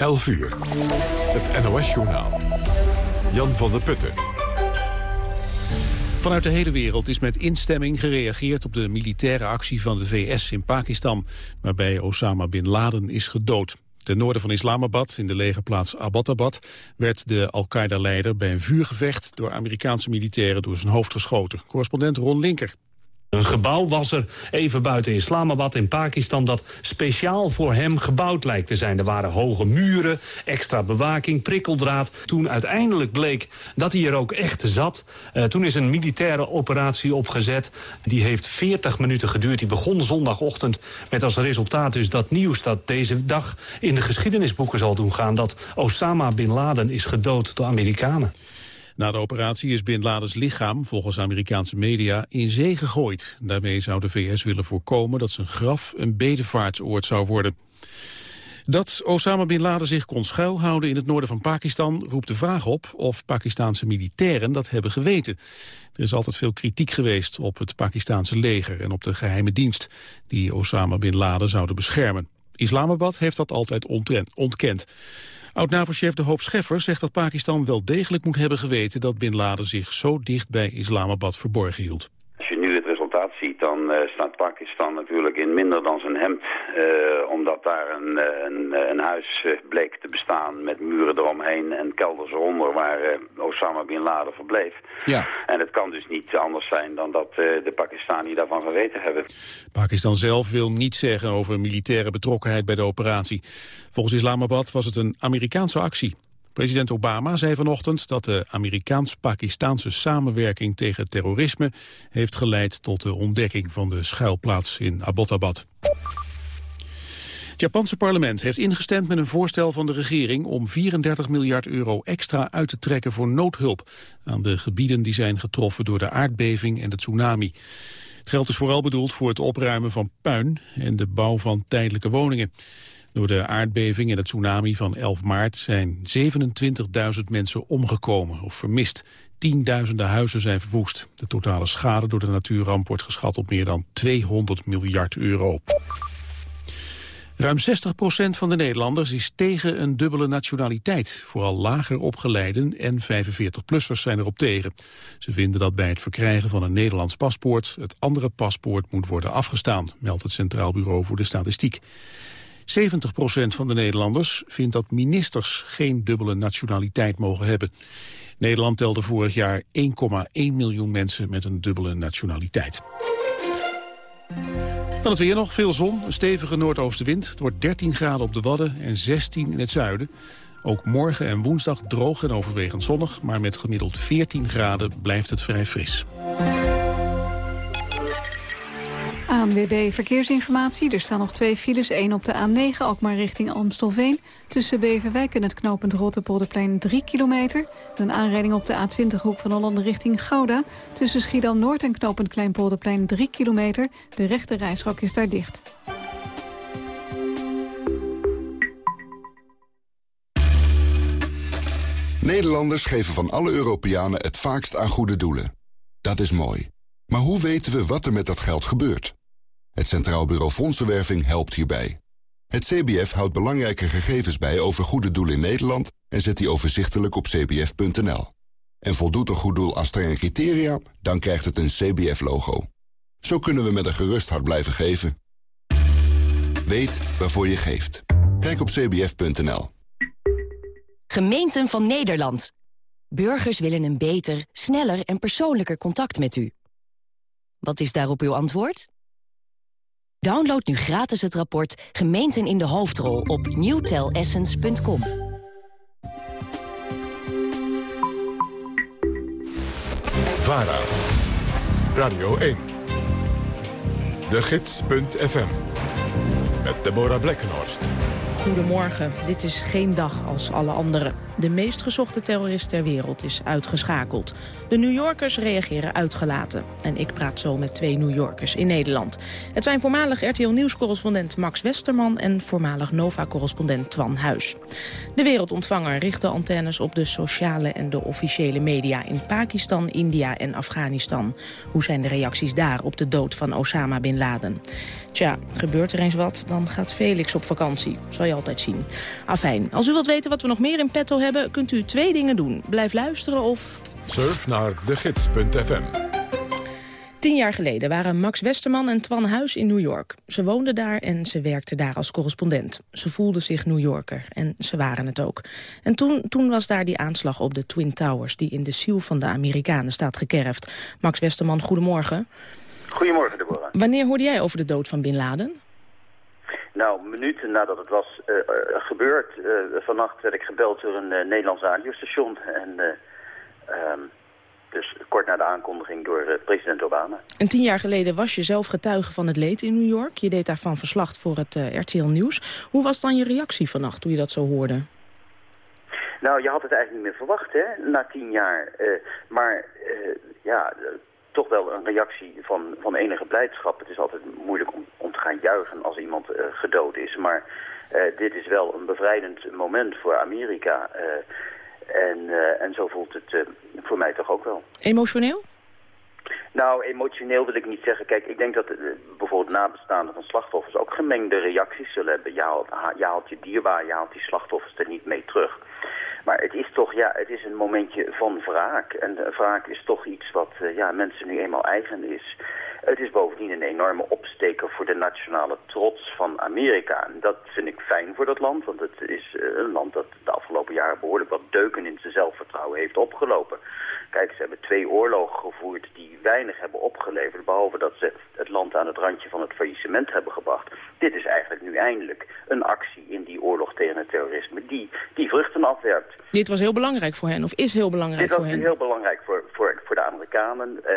11 uur. Het NOS-journaal. Jan van der Putten. Vanuit de hele wereld is met instemming gereageerd op de militaire actie van de VS in Pakistan, waarbij Osama Bin Laden is gedood. Ten noorden van Islamabad, in de legerplaats Abbottabad, werd de Al-Qaeda-leider bij een vuurgevecht door Amerikaanse militairen door zijn hoofd geschoten. Correspondent Ron Linker. Een gebouw was er even buiten Islamabad in Pakistan dat speciaal voor hem gebouwd lijkt te zijn. Er waren hoge muren, extra bewaking, prikkeldraad. Toen uiteindelijk bleek dat hij er ook echt zat. Uh, toen is een militaire operatie opgezet. Die heeft 40 minuten geduurd. Die begon zondagochtend met als resultaat dus dat nieuws dat deze dag in de geschiedenisboeken zal doen gaan. Dat Osama Bin Laden is gedood door Amerikanen. Na de operatie is Bin Ladens lichaam, volgens Amerikaanse media, in zee gegooid. Daarmee zou de VS willen voorkomen dat zijn graf een bedevaartsoord zou worden. Dat Osama Bin Laden zich kon schuilhouden in het noorden van Pakistan roept de vraag op of Pakistanse militairen dat hebben geweten. Er is altijd veel kritiek geweest op het Pakistanse leger en op de geheime dienst die Osama Bin Laden zouden beschermen. Islamabad heeft dat altijd ontkend. Oud-NAVO-chef De Hoop Scheffer zegt dat Pakistan wel degelijk moet hebben geweten dat Bin Laden zich zo dicht bij Islamabad verborgen hield Pakistan natuurlijk in minder dan zijn hemd. Uh, omdat daar een, eh, een, een huis bleek te bestaan met muren eromheen en kelders eronder waar Osama Bin Laden verbleef. Ja. En het kan dus niet anders zijn dan dat de Pakistani daarvan geweten hebben. Pakistan zelf wil niet zeggen over militaire betrokkenheid bij de operatie. Volgens Islamabad was het een Amerikaanse actie. President Obama zei vanochtend dat de Amerikaans-Pakistaanse samenwerking tegen terrorisme heeft geleid tot de ontdekking van de schuilplaats in Abbottabad. Het Japanse parlement heeft ingestemd met een voorstel van de regering om 34 miljard euro extra uit te trekken voor noodhulp aan de gebieden die zijn getroffen door de aardbeving en de tsunami. Het geld is vooral bedoeld voor het opruimen van puin en de bouw van tijdelijke woningen. Door de aardbeving en het tsunami van 11 maart zijn 27.000 mensen omgekomen of vermist. Tienduizenden huizen zijn verwoest. De totale schade door de natuurramp wordt geschat op meer dan 200 miljard euro. Ruim 60% van de Nederlanders is tegen een dubbele nationaliteit. Vooral lager opgeleiden en 45-plussers zijn erop tegen. Ze vinden dat bij het verkrijgen van een Nederlands paspoort... het andere paspoort moet worden afgestaan, meldt het Centraal Bureau voor de Statistiek. 70% van de Nederlanders vindt dat ministers geen dubbele nationaliteit mogen hebben. Nederland telde vorig jaar 1,1 miljoen mensen met een dubbele nationaliteit. Dan het weer nog, veel zon, een stevige noordoostenwind. Het wordt 13 graden op de Wadden en 16 in het zuiden. Ook morgen en woensdag droog en overwegend zonnig... maar met gemiddeld 14 graden blijft het vrij fris. ANWB Verkeersinformatie. Er staan nog twee files. één op de A9, ook maar richting Amstelveen. Tussen Beverwijk en het knooppunt Rotterpolderplein 3 kilometer. Een aanrijding op de A20 hoek van Holland richting Gouda. Tussen Schiedam-Noord en knooppunt Kleinpolderplein 3 kilometer. De rechte reisschok is daar dicht. Nederlanders geven van alle Europeanen het vaakst aan goede doelen. Dat is mooi. Maar hoe weten we wat er met dat geld gebeurt? Het Centraal Bureau Fondsenwerving helpt hierbij. Het CBF houdt belangrijke gegevens bij over goede doelen in Nederland... en zet die overzichtelijk op cbf.nl. En voldoet een goed doel aan strenge criteria, dan krijgt het een CBF-logo. Zo kunnen we met een gerust hart blijven geven. Weet waarvoor je geeft. Kijk op cbf.nl. Gemeenten van Nederland. Burgers willen een beter, sneller en persoonlijker contact met u. Wat is daarop uw antwoord? Download nu gratis het rapport Gemeenten in de Hoofdrol op newtelessence.com. VARA, Radio 1, de gids.fm, met Deborah Blekkenhorst. Goedemorgen, dit is geen dag als alle andere. De meest gezochte terrorist ter wereld is uitgeschakeld. De New Yorkers reageren uitgelaten. En ik praat zo met twee New Yorkers in Nederland. Het zijn voormalig RTL Nieuws-correspondent Max Westerman... en voormalig Nova-correspondent Twan Huis. De wereldontvanger richt de antennes op de sociale en de officiële media... in Pakistan, India en Afghanistan. Hoe zijn de reacties daar op de dood van Osama Bin Laden? Tja, gebeurt er eens wat, dan gaat Felix op vakantie. Zal je altijd zien. Afijn, als u wilt weten wat we nog meer in petto hebben... kunt u twee dingen doen. Blijf luisteren of... Surf naar degids.fm. Tien jaar geleden waren Max Westerman en Twan Huis in New York. Ze woonden daar en ze werkten daar als correspondent. Ze voelden zich New Yorker en ze waren het ook. En toen, toen was daar die aanslag op de Twin Towers... die in de ziel van de Amerikanen staat gekerfd. Max Westerman, goedemorgen. Goedemorgen, Deborah. Wanneer hoorde jij over de dood van Bin Laden? Nou, minuten nadat het was uh, gebeurd, uh, vannacht werd ik gebeld door een Nederlands radiostation. En um, dus kort na de aankondiging door president Obama. En tien jaar geleden was je zelf getuige van het leed in New York. Je deed daarvan verslag voor het RTL Nieuws. Hoe was dan je reactie vannacht toen je dat zo hoorde? Nou, je had het eigenlijk niet meer verwacht, hè, na tien jaar. maar ja, toch wel een reactie van, van enige blijdschap. Het is altijd moeilijk om, om te gaan juichen als iemand uh, gedood is. Maar uh, dit is wel een bevrijdend moment voor Amerika. Uh, en, en zo voelt het voor mij toch ook wel. Emotioneel? Nou, emotioneel wil ik niet zeggen. Kijk, ik denk dat bijvoorbeeld nabestaanden van slachtoffers ook gemengde reacties zullen hebben. Je haalt, je haalt je dierbaar, je haalt die slachtoffers er niet mee terug. Maar het is toch, ja, het is een momentje van wraak. En wraak is toch iets wat uh, ja, mensen nu eenmaal eigen is. Het is bovendien een enorme opsteker voor de nationale trots van Amerika. En dat vind ik fijn voor dat land, want het is uh, een land dat de afgelopen jaren behoorlijk wat deuken in zijn zelfvertrouwen heeft opgelopen. Kijk, ze hebben twee oorlogen gevoerd die weinig hebben opgeleverd, behalve dat ze het land aan het randje van het faillissement hebben gebracht. Dit is eigenlijk nu eindelijk een actie in die oorlog tegen het terrorisme die, die vruchten Dit was heel belangrijk voor hen, of is heel belangrijk voor hen? Dit was heel belangrijk voor, voor, voor de Amerikanen, eh,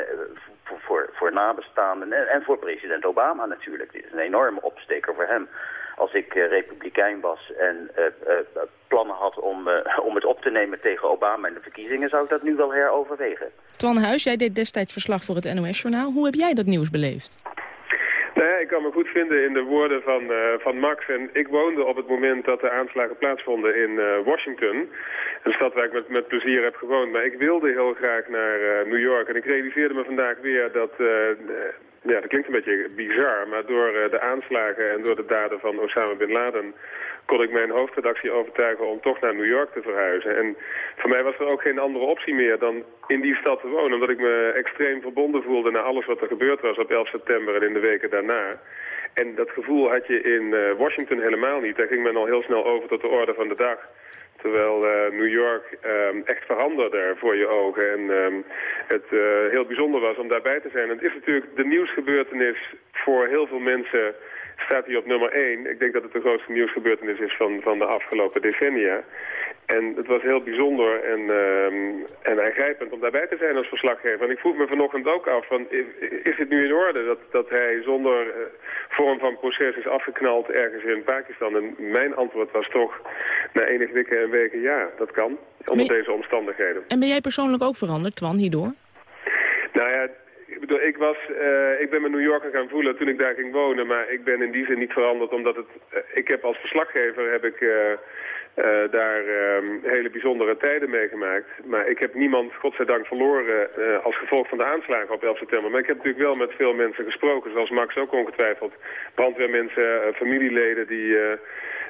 voor, voor, voor nabestaanden en, en voor president Obama natuurlijk. Dit is een enorme opsteker voor hem als ik uh, republikein was en uh, uh, plannen had om, om het op te nemen tegen Obama in de verkiezingen, zou ik dat nu wel heroverwegen. Twan Huis, jij deed destijds verslag voor het NOS-journaal. Hoe heb jij dat nieuws beleefd? Nou ja, ik kan me goed vinden in de woorden van, uh, van Max. En ik woonde op het moment dat de aanslagen plaatsvonden in uh, Washington. Een stad waar ik met, met plezier heb gewoond. Maar ik wilde heel graag naar uh, New York. En ik realiseerde me vandaag weer dat... ja, dat klinkt een beetje bizar, maar door de aanslagen en door de daden van Osama Bin Laden kon ik mijn hoofdredactie overtuigen om toch naar New York te verhuizen. En voor mij was er ook geen andere optie meer dan in die stad te wonen. Omdat ik me extreem verbonden voelde naar alles wat er gebeurd was op 11 september en in de weken daarna. En dat gevoel had je in uh, Washington helemaal niet. Daar ging men al heel snel over tot de orde van de dag. Terwijl uh, New York um, echt veranderde voor je ogen. En um, het uh, heel bijzonder was om daarbij te zijn. En het is natuurlijk de nieuwsgebeurtenis voor heel veel mensen staat hij op nummer 1. Ik denk dat het de grootste nieuwsgebeurtenis is van, van de afgelopen decennia. En het was heel bijzonder en, uh, en aangrijpend om daarbij te zijn als verslaggever. En ik vroeg me vanochtend ook af, van, is het nu in orde dat, dat hij zonder uh, vorm van proces is afgeknald ergens in Pakistan? En mijn antwoord was toch na enig wikken en weken ja, dat kan, onder deze omstandigheden. En ben jij persoonlijk ook veranderd, Twan, hierdoor? Nou ja, ik bedoel, ik, was, uh, ik ben me New Yorker gaan voelen toen ik daar ging wonen, maar ik ben in die zin niet veranderd omdat het... Uh, ik heb als verslaggever heb ik uh, daar ehm, hele bijzondere tijden meegemaakt. Maar ik heb niemand, godzijdank, verloren als gevolg van de aanslagen op 11 september. Maar ik heb natuurlijk wel met veel mensen gesproken, zoals Max ook ongetwijfeld. Brandweermensen, familieleden die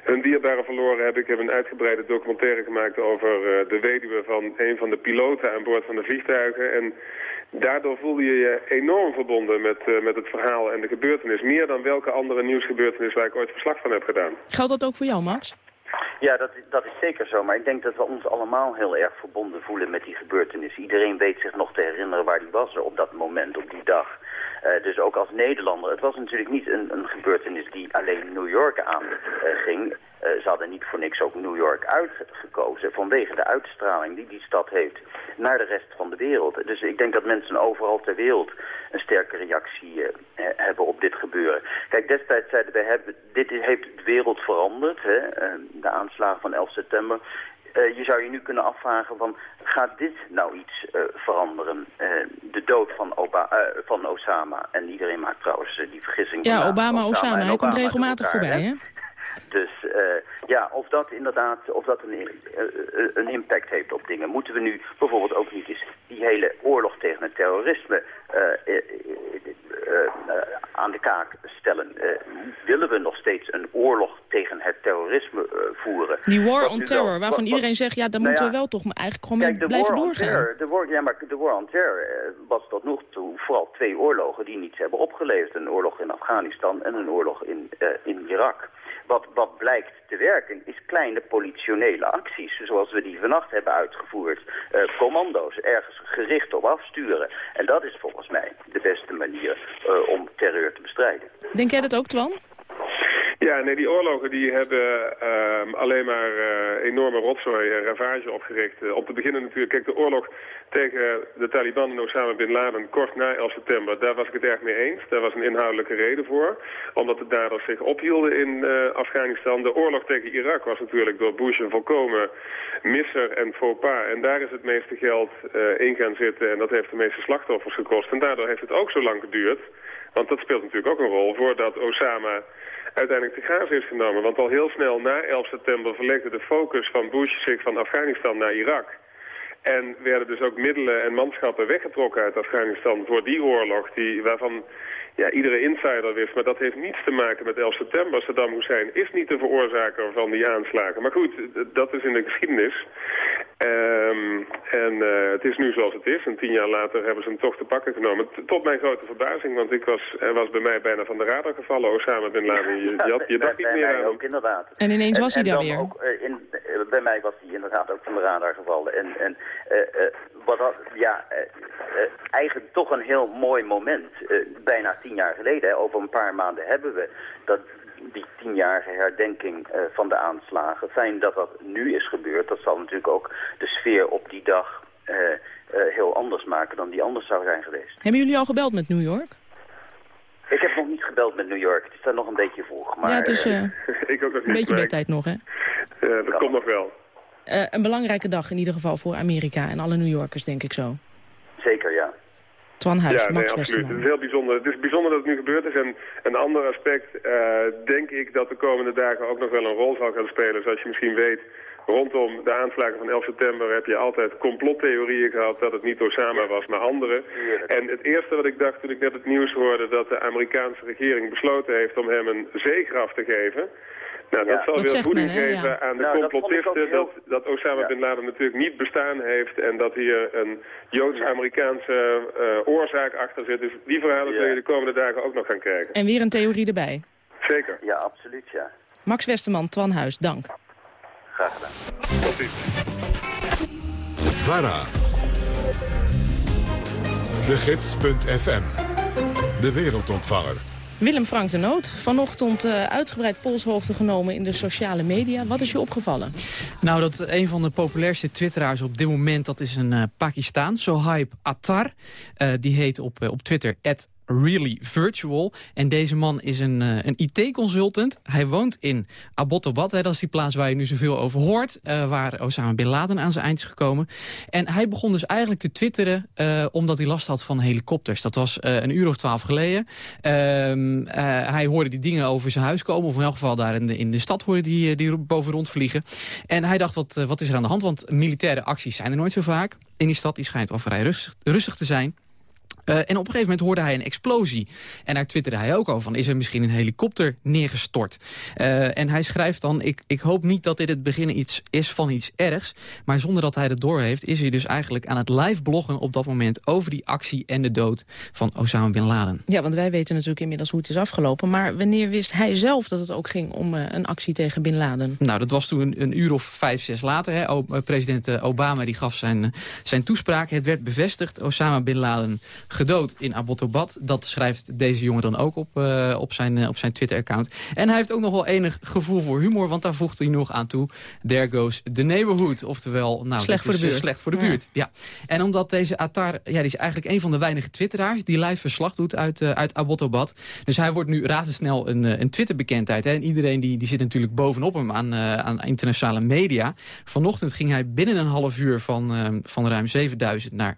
hun dierbaren verloren hebben. Ik heb een uitgebreide documentaire gemaakt over de weduwe van een van de piloten aan boord van de vliegtuigen. En Daardoor voelde je je enorm verbonden met, uh, met het verhaal en de gebeurtenis. Meer dan welke andere nieuwsgebeurtenis waar ik ooit verslag van heb gedaan. Geldt dat ook voor jou, Max? Ja, dat, dat is zeker zo. Maar ik denk dat we ons allemaal heel erg verbonden voelen met die gebeurtenis. Iedereen weet zich nog te herinneren waar die was op dat moment, op die dag. Uh, dus ook als Nederlander. Het was natuurlijk niet een, gebeurtenis die alleen New York aanging. Uh, uh, ze hadden niet voor niks ook New York uitgekozen vanwege de uitstraling die die stad heeft naar de rest van de wereld. Dus ik denk dat mensen overal ter wereld een sterke reactie hebben op dit gebeuren. Kijk, destijds zeiden we, hebben, dit heeft de wereld veranderd, hè, de aanslagen van 11 september je zou je nu kunnen afvragen van, gaat dit nou iets veranderen? de dood van, Oba van Osama, en iedereen maakt trouwens die vergissing. Ja, Obama, Osama, hij komt regelmatig voorbij, hè? Dus uh, ja, of dat inderdaad of dat een, uh, een impact heeft op dingen. Moeten we nu bijvoorbeeld ook niet eens die hele oorlog tegen het terrorisme uh, aan de kaak stellen? willen we nog steeds een oorlog tegen het terrorisme voeren? Die war on terror, waarvan iedereen zegt, ja, daar nou moeten we wel toch maar eigenlijk gewoon mee blijven doorgaan. Terror, de war, ja, maar de war on terror was tot nog toe vooral twee oorlogen die niets hebben opgeleverd. Een oorlog in Afghanistan en een oorlog in, in Irak. Wat, wat blijkt te werken is kleine politionele acties, zoals we die vannacht hebben uitgevoerd. Uh, commando's, ergens gericht op afsturen. En dat is volgens mij de beste manier uh, om terreur te bestrijden. Denk jij dat ook, Twan? Ja, nee, die oorlogen die hebben uh, alleen maar uh, enorme rotzooi en ravage opgericht. Uh, om te beginnen natuurlijk, kijk, de oorlog tegen de Taliban en Osama Bin Laden kort na 11 september, daar was ik het erg mee eens. Daar was een inhoudelijke reden voor, omdat de daders zich ophielden in Afghanistan. De oorlog tegen Irak was natuurlijk door Bush een volkomen misser en faux pas. En daar is het meeste geld in gaan zitten en dat heeft de meeste slachtoffers gekost. En daardoor heeft het ook zo lang geduurd, want dat speelt natuurlijk ook een rol, voordat Osama uiteindelijk te grazen is genomen. Want al heel snel na 11 september verlegde de focus van Bush zich van Afghanistan naar Irak. En werden dus ook middelen en manschappen weggetrokken uit Afghanistan voor die oorlog, die, waarvan ja, iedere insider wist. Maar dat heeft niets te maken met 11 september. Saddam Hussein is niet de veroorzaker van die aanslagen. Maar goed, dat is in de geschiedenis. Um, en uh, het is nu zoals het is. En tien jaar later hebben ze hem toch te pakken genomen. Tot mijn grote verbazing, want ik was, hij was bij mij bijna van de radar gevallen. Osama Bin Laden, je, je, had, je dacht niet meer aan ook, inderdaad. En ineens was hij daar weer. Ook, uh, in, uh, bij mij was hij inderdaad ook van de radar gevallen. En, en wat dat, ja, eigenlijk toch een heel mooi moment. bijna tien jaar geleden, hè, over een paar maanden hebben we dat die tienjarige herdenking uh, van de aanslagen. Fijn dat dat nu is gebeurd. Dat zal natuurlijk ook de sfeer op die dag uh, uh, heel anders maken dan die anders zou zijn geweest. Hebben jullie al gebeld met New York? Ik heb nog niet gebeld met New York. Het is daar nog een beetje vroeg. Maar, ja, het is ik ook nog een beetje bedtijd nog, hè? Ja, dat komt nog wel. Een belangrijke dag in ieder geval voor Amerika en alle New Yorkers, denk ik zo. Zeker, ja. Twan Huis, ja, nee, absoluut. Het is heel bijzonder. Het is bijzonder dat het nu gebeurd is. En een ander aspect, uh, denk ik dat de komende dagen ook nog wel een rol zal gaan spelen. Zoals je misschien weet, rondom de aanslagen van 11 september heb je altijd complottheorieën gehad dat het niet Osama was, maar anderen. En het eerste wat ik dacht toen ik net het nieuws hoorde dat de Amerikaanse regering besloten heeft om hem een zeegraf te geven... Nou, dat zal weer voeding geven aan de nou, complotisten dat, dat, Osama Bin Laden natuurlijk niet bestaan heeft en dat hier een Joods-Amerikaanse uh, oorzaak achter zit. Dus die verhalen zul je de komende dagen ook nog gaan krijgen. En weer een theorie erbij. Zeker. Ja, absoluut, ja. Max Westerman, Twan Huis, dank. Graag gedaan. Tot ziens. VARA. De Gids.fm. De wereldontvanger. Willem Frank de Noot, vanochtend uh, uitgebreid polshoogte genomen in de sociale media. Wat is je opgevallen? Nou, dat een van de populairste twitteraars op dit moment... dat is een uh, Pakistaan, Sohaib Attar. Uh, die heet op, op Twitter Really Virtual. En deze man is een, uh, een IT-consultant. Hij woont in Abbottabad. Dat is die plaats waar je nu zoveel over hoort. Uh, waar Osama Bin Laden aan zijn eind is gekomen. En hij begon dus eigenlijk te twitteren... Uh, omdat hij last had van helikopters. Dat was een uur of twaalf geleden. Ehm, hij hoorde die dingen over zijn huis komen. Of in elk geval daar in de, in de stad hoorde die, die boven rondvliegen. En hij dacht, wat, wat is er aan de hand? Want militaire acties zijn er nooit zo vaak. In die stad die schijnt wel vrij rustig, rustig te zijn. Uh, en op een gegeven moment hoorde hij een explosie. En daar twitterde hij ook over van, is er misschien een helikopter neergestort? Uh, en hij schrijft dan, ik, ik hoop niet dat dit het begin iets is van iets ergs. Maar zonder dat hij het doorheeft, is hij dus eigenlijk aan het live bloggen op dat moment... over die actie en de dood van Osama Bin Laden. Ja, want wij weten natuurlijk inmiddels hoe het is afgelopen. Maar wanneer wist hij zelf dat het ook ging om uh, een actie tegen Bin Laden? Nou, dat was toen een, een uur of vijf, zes later. Hè. O, president Obama die gaf zijn, zijn toespraak. Het werd bevestigd, Osama Bin Laden gedood in Abbottabad. Dat schrijft deze jongen dan ook op, op zijn, op zijn Twitter-account. En hij heeft ook nog wel enig gevoel voor humor, want daar voegt hij nog aan toe. There goes the neighborhood. Oftewel, nou, slecht, voor de buurt. slecht voor de buurt. Ja. En omdat deze Attar, ja, die is eigenlijk een van de weinige twitteraars... die live verslag doet uit, uh, uit Abbottabad. Dus hij wordt nu razendsnel een, een Twitter-bekendheid. En iedereen die, die zit natuurlijk bovenop hem aan, aan internationale media. Vanochtend ging hij binnen een half uur van, van ruim 7000 naar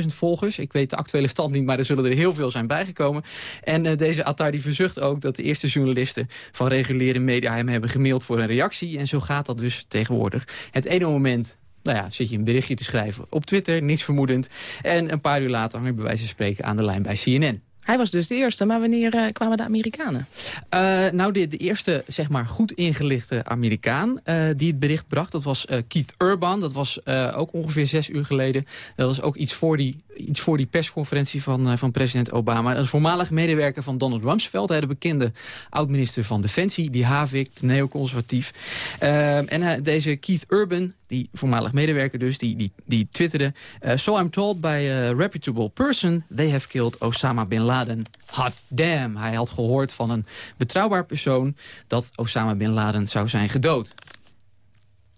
15.000 volgers. Ik weet de actuele stand niet, maar er zullen er heel veel zijn bijgekomen. En uh, deze Attar die verzucht ook dat de eerste journalisten van reguliere media hem hebben gemaild voor een reactie. En zo gaat dat dus tegenwoordig. Het ene moment nou ja, zit je een berichtje te schrijven op Twitter, niets vermoedend. En een paar uur later hang je bij wijze van spreken aan de lijn bij CNN. Hij was dus de eerste, maar wanneer uh, kwamen de Amerikanen? Uh, nou, de, de, eerste zeg maar, goed ingelichte Amerikaan uh, die het bericht bracht... dat was Keith Urban. Dat was ook ongeveer zes uur geleden. Dat was ook iets voor die, iets voor die persconferentie van, van president Obama. Een voormalig medewerker van Donald Rumsfeld. Hij de bekende oud-minister van Defensie, die Havik, neoconservatief. en deze Keith Urban, die voormalig medewerker dus, die, die, die twitterde... so I'm told by a reputable person, they have killed Osama Bin. Laden. Hot damn. Hij had gehoord van een betrouwbaar persoon dat Osama Bin Laden zou zijn gedood.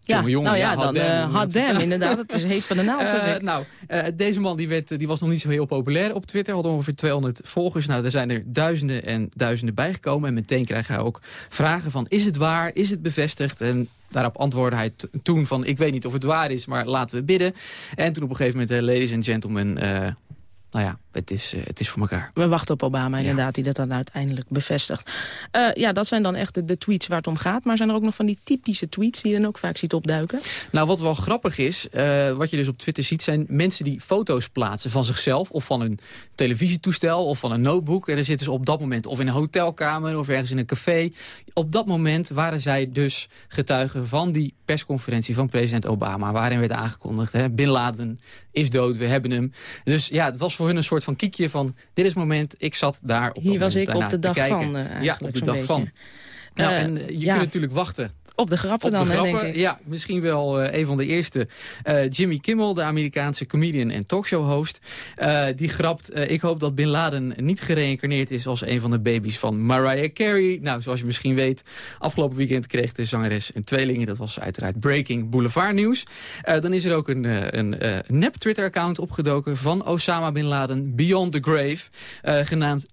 Ja, jongen, nou ja, dan uh, hot damn, inderdaad. Het is heet van de naald. Uh, nou, uh, deze man die, werd, die was nog niet zo heel populair op Twitter. Had ongeveer 200 volgers. Nou, er zijn er duizenden en duizenden bijgekomen. En meteen kreeg hij ook vragen van, is het waar? Is het bevestigd? En daarop antwoordde hij toen van, ik weet niet of het waar is, maar laten we bidden. En toen op een gegeven moment, ladies and gentlemen nou ja, het is, eh, het is voor elkaar. We wachten op Obama inderdaad, die dat dan uiteindelijk bevestigt. Uh, ja, dat zijn dan echt de, de, tweets waar het om gaat. Maar zijn er ook nog van die typische tweets die je dan ook vaak ziet opduiken? Nou, wat wel grappig is, uh, wat je dus op Twitter ziet... zijn mensen die foto's plaatsen van zichzelf... of van een televisietoestel of van een notebook. En dan zitten ze op dat moment of in een hotelkamer of ergens in een café. Op dat moment waren zij dus getuigen van die persconferentie van president Obama... waarin werd aangekondigd, hè, Bin Laden is dood, we hebben hem. Dus ja, het was voor hun een soort van kiekje van... dit is het moment, ik zat daar op Hier was ik op de dag van, Ja, op de dag beetje. van. Nou, uh, en je ja. kunt natuurlijk wachten op de grappen op dan, de grappen, denk ik. Ja, misschien wel uh, een van de eerste. Uh, Jimmy Kimmel, de Amerikaanse comedian en talkshow-host. Uh, die grapt, ik hoop dat Bin Laden niet gereïncarneerd is... als een van de baby's van Mariah Carey. Nou, zoals je misschien weet, afgelopen weekend kreeg de zangeres een tweeling. Dat was uiteraard Breaking Boulevard nieuws. dan is er ook een, een nep Twitter-account opgedoken van Osama Bin Laden... Beyond the Grave, genaamd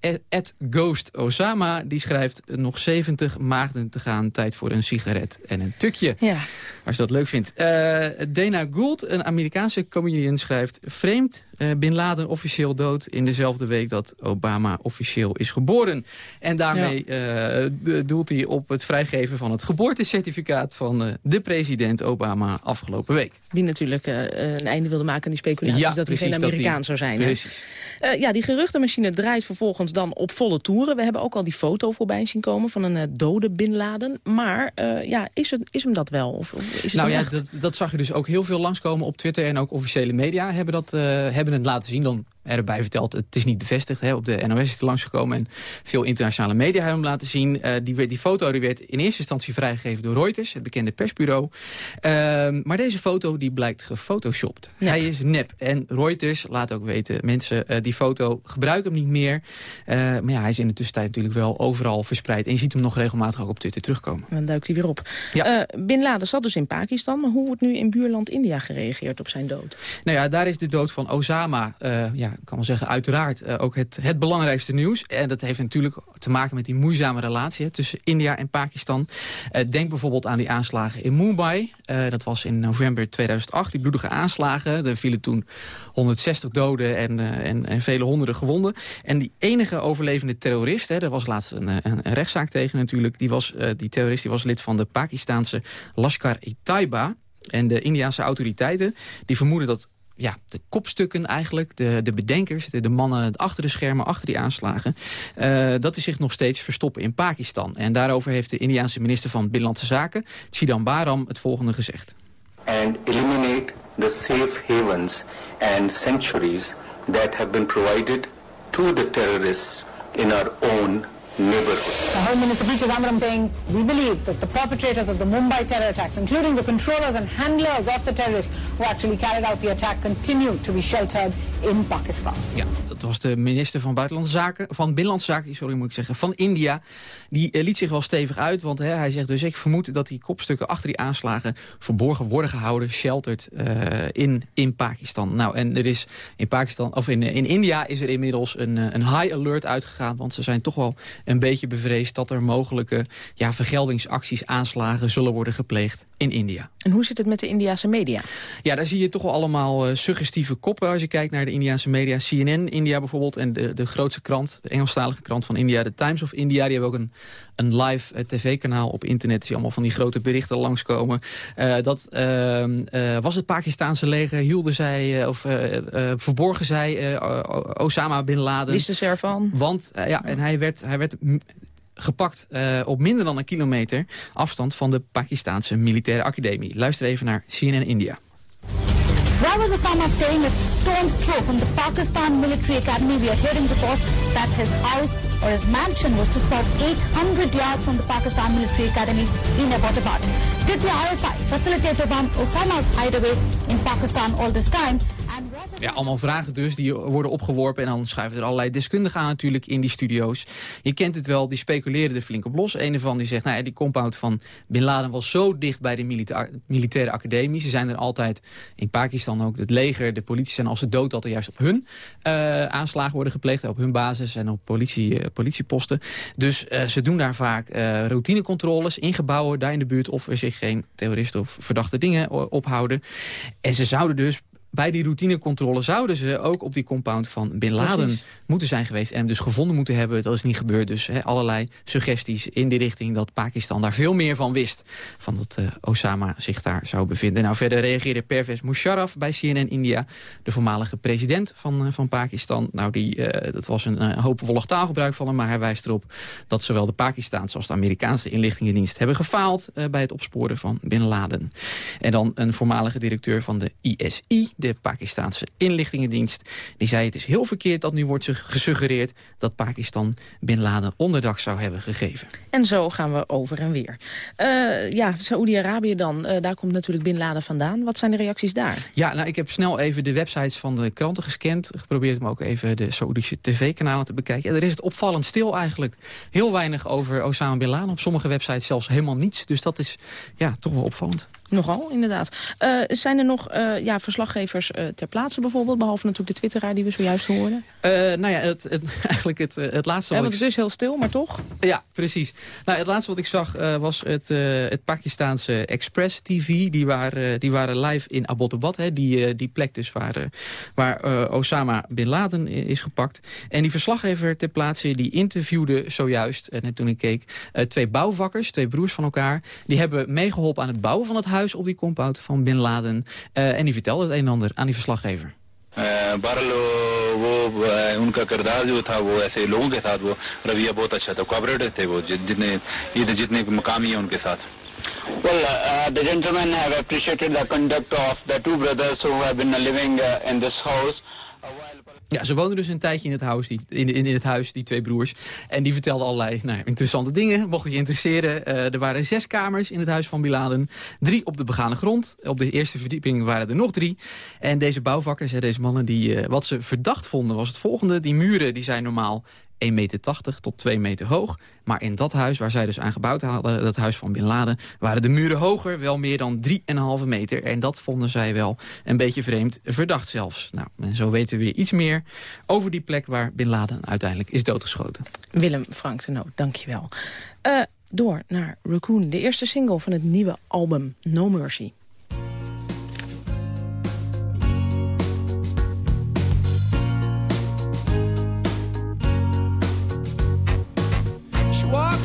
Ghost Osama. Die schrijft nog 70 maagden te gaan, tijd voor een sigaret en een tukje. Ja. Als je dat leuk vindt. Uh, Dana Gould, een Amerikaanse comedian, schrijft... vreemd, uh, Bin Laden officieel dood in dezelfde week dat Obama officieel is geboren. En daarmee ja. uh, doelt hij op het vrijgeven van het geboortecertificaat... van de president Obama afgelopen week. Die natuurlijk een einde wilde maken aan die speculaties ja, dat hij geen Amerikaan zou zijn. Precies. ja, die geruchtenmachine draait vervolgens dan op volle toeren. We hebben ook al die foto voorbij zien komen van een dode Bin Laden. Maar ja, is, het, is hem dat wel? Of, is het nou ja, dat, dat, zag je dus ook heel veel langskomen op Twitter. En ook officiële media hebben, dat, uh, hebben het laten zien. Dan erbij verteld, het is niet bevestigd. Hè. Op de NOS is het langsgekomen en veel internationale media hebben hem laten zien. Uh, die, die foto die werd in eerste instantie vrijgegeven door Reuters, het bekende persbureau. Uh, maar deze foto die blijkt gefotoshopt. Nep. Hij is nep. En Reuters laat ook weten, mensen, uh, die foto gebruiken hem niet meer. maar ja, hij is in de tussentijd natuurlijk wel overal verspreid. En je ziet hem nog regelmatig ook op Twitter terugkomen. Dan duikt hij weer op. Ja. Bin Laden zat dus in Pakistan, maar hoe wordt nu in buurland India gereageerd op zijn dood? Nou ja, daar is de dood van Osama, ja, ik kan wel zeggen, uiteraard uh, ook het, het belangrijkste nieuws. En dat heeft natuurlijk te maken met die moeizame relatie tussen India en Pakistan. Uh, denk bijvoorbeeld aan die aanslagen in Mumbai. Uh, dat was in november 2008, die bloedige aanslagen. Er vielen toen 160 doden en, en, en, vele honderden gewonden. En die enige overlevende terrorist, hè, er was laatst een, een, een rechtszaak tegen natuurlijk. Die, was, die terrorist die was lid van de Pakistanse Lashkar-e-Taiba. En de Indiaanse autoriteiten die vermoeden dat ja, de kopstukken eigenlijk, de, de bedenkers, de, mannen achter de schermen, achter die aanslagen, uh, dat die zich nog steeds verstoppen in Pakistan. En daarover heeft de Indiaanse minister van Binnenlandse Zaken, Chidambaram, het volgende gezegd. And eliminate the safe havens and sanctuaries that have been provided to the terrorists in our own neighborhood. The Home Minister Preeti Ramaram saying, we believe that the perpetrators of the Mumbai terror attacks, including the controllers and handlers of the terrorists who actually carried out the attack, continue to be sheltered in Pakistan. Ja, dat was de minister van Buitenlandse Zaken, van Binnenlandse Zaken, sorry moet ik zeggen, van India. Die eh, liet zich wel stevig uit, want hè, hij zegt dus ik vermoed dat die kopstukken achter die aanslagen verborgen worden gehouden, sheltered uh, in, in Pakistan. Nou, en er is in Pakistan, of in, in India is er inmiddels een, eh, een high alert uitgegaan, want ze zijn toch wel een beetje bevreesd dat er mogelijke ja, vergeldingsacties, aanslagen zullen worden gepleegd in India. En hoe zit het met de Indiase media? Ja, daar zie je toch wel allemaal suggestieve koppen als je kijkt naar de Indiase media. CNN, India bijvoorbeeld, en de, de grootste krant, de Engelstalige krant van India, de Times of India. Die hebben ook een, een live uh, tv-kanaal op internet. Zie allemaal van die grote berichten langskomen. Uh, dat ehm, was het Pakistaanse leger, hielden zij, of verborgen zij Osama Bin Laden. Wisten ze ervan? Want, ja, en hij werd, hij werd gepakt uh, op minder dan een kilometer afstand van de Pakistaanse militaire academie. Luister even naar CNN India. Where was Osama staying a stone's throw from the Pakistan Military Academy? We are hearing reports that his house or his mansion was just about 800 yards from the Pakistan Military Academy in Abbottabad. Did the ISI facilitate Osama's hideaway in Pakistan all this time? Ja, allemaal vragen dus die worden opgeworpen. En dan schuiven er allerlei deskundigen aan natuurlijk in die studio's. Je kent het wel, die speculeren er flink op los. Een ervan die zegt, nou ja, die compound van Bin Laden was zo dicht bij de milita militaire academie. Ze zijn er altijd, in Pakistan ook, het leger, de politie zijn als ze dood dat er juist op hun uh, aanslagen worden gepleegd. Op hun basis en op politie, uh, politieposten. Dus uh, ze doen daar vaak routinecontroles in gebouwen daar in de buurt. Of er zich geen terroristen of verdachte dingen ophouden. En ze zouden dus bij die routinecontrole zouden ze ook op die compound van Bin Laden moeten zijn geweest. En hem dus gevonden moeten hebben. Dat is niet gebeurd. Dus allerlei suggesties in die richting dat Pakistan daar veel meer van wist. Van dat uh, Osama zich daar zou bevinden. Nou, verder reageerde Pervez Musharraf bij CNN India. De voormalige president van, uh, van Pakistan. Nou, die, uh, dat was een hoopvolle taalgebruik van hem. Maar hij wijst erop dat zowel de Pakistaanse als de Amerikaanse inlichtingendienst hebben gefaald bij het opsporen van Bin Laden. En dan een voormalige directeur van de ISI de Pakistanse inlichtingendienst. Die zei het is heel verkeerd dat nu wordt gesuggereerd... dat Pakistan Bin Laden onderdak zou hebben gegeven. En zo gaan we over en weer. Uh, ja, Saoedi-Arabië dan. Uh, daar komt natuurlijk Bin Laden vandaan. Wat zijn de reacties daar? Ja, nou, ik heb snel even de websites van de kranten gescand. Geprobeerd om ook even de Saoedische tv-kanalen te bekijken. Ja, er is het opvallend stil eigenlijk. Heel weinig over Osama Bin Laden. Op sommige websites zelfs helemaal niets. Dus dat is ja, toch wel opvallend. Nogal, inderdaad. Uh, zijn er nog uh, ja, verslaggevers uh, ter plaatse bijvoorbeeld? Behalve natuurlijk de twitteraar die we zojuist hoorden. nou ja, het, het, eigenlijk het, het laatste... Ja, het is heel stil, maar toch? Ja, precies. Nou, het laatste wat ik zag was het, het Pakistaanse Express TV. Die waren, die waren live in Abbottabad. Hè, die, die plek dus waar, waar Osama Bin Laden is gepakt. En die verslaggever ter plaatse die interviewde zojuist, net toen ik keek... twee bouwvakkers, twee broers van elkaar. Die hebben meegeholpen aan het bouwen van het huis huis op die compound van Bin Laden. Uh, en die vertelde het een en ander aan die verslaggever. बहरहाल वो उनका किरदार जो था वो ऐसे लोगों के साथ वो रवैया बहुत अच्छा था कोऑपरेटिव थे वो जितने ये जितने मकामी हैं उनके साथ Well, uh, the gentlemen have appreciated the conduct of the two brothers who have been living uh, in this house. Ja, ze woonden dus een tijdje in het huis, die, in, in, in het huis, die twee broers. En die vertelden allerlei nou, interessante dingen, mocht je interesseren. Uh, er waren zes kamers in het huis van Biladen. Drie op de begane grond. Op de eerste verdieping waren er nog drie. En deze bouwvakkers, deze mannen, die, uh, wat ze verdacht vonden was het volgende. Die muren die zijn normaal 1,80 meter tot 2 meter hoog. Maar in dat huis waar zij dus aan gebouwd hadden, dat huis van Bin Laden... waren de muren hoger, wel meer dan 3,5 meter. En dat vonden zij wel een beetje vreemd, verdacht zelfs. Nou, en zo weten we weer iets meer over die plek waar Bin Laden uiteindelijk is doodgeschoten. Willem Frank de Noot, dankjewel. Uh, door naar Raccoon, de eerste single van het nieuwe album No Mercy.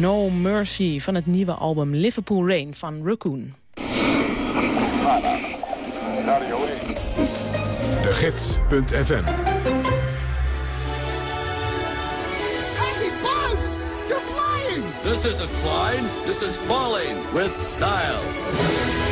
No Mercy van het nieuwe album Liverpool Rain van Raccoon. De Gids.fm Hey, Buzz! You're flying! This isn't flying, this is falling with style.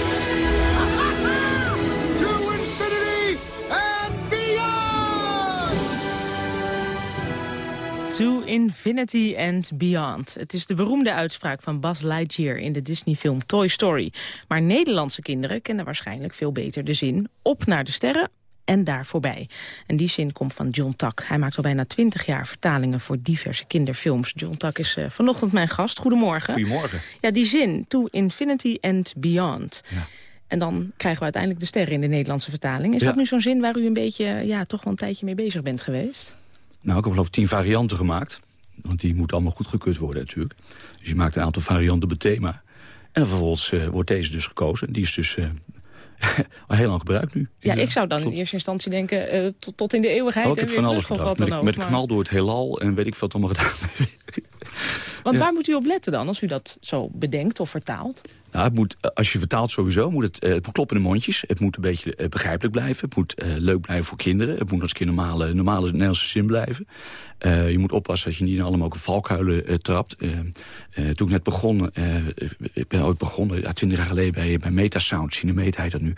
To Infinity and Beyond. Het is de beroemde uitspraak van Buzz Lightyear in de Disney-film Toy Story. Maar Nederlandse kinderen kennen waarschijnlijk veel beter de zin... op naar de sterren en daar voorbij. En die zin komt van John Tak. Hij maakt al bijna twintig jaar vertalingen voor diverse kinderfilms. John Tak is eh, vanochtend mijn gast. Goedemorgen. Goedemorgen. Ja, die zin, To Infinity and Beyond... En dan krijgen we uiteindelijk de sterren in de Nederlandse vertaling. Is Ja. dat nu zo'n zin waar u een beetje, ja, toch wel een tijdje mee bezig bent geweest? Nou, ik heb geloof ik tien varianten gemaakt. Want die moeten allemaal goedgekeurd worden natuurlijk. Dus je maakt een aantal varianten op het thema. En vervolgens eh, wordt deze dus gekozen. Die is dus eh, al heel lang gebruikt nu. Ja, ik zou dan in eerste instantie denken eh, tot, tot in de eeuwigheid Oh, ik en heb weer van alles terug gedacht. wat Met, dan ook. met een maar- knal door het heelal en weet ik veel wat allemaal gedaan. Want Ja. waar moet u op letten dan, als u dat zo bedenkt of vertaalt? Nou, het moet, eh, als je vertaalt sowieso, moet het, eh, het kloppen in de mondjes. Het moet een beetje eh, begrijpelijk blijven. Het moet leuk blijven voor kinderen. Het moet als keer normale, normale Nederlandse zin blijven. Je moet oppassen dat je niet in allemaal ook een valkuilen trapt. Toen ik net begon, ik ben ooit begonnen, twintig jaar geleden bij, bij Metasound, Cinemeet heet dat nu,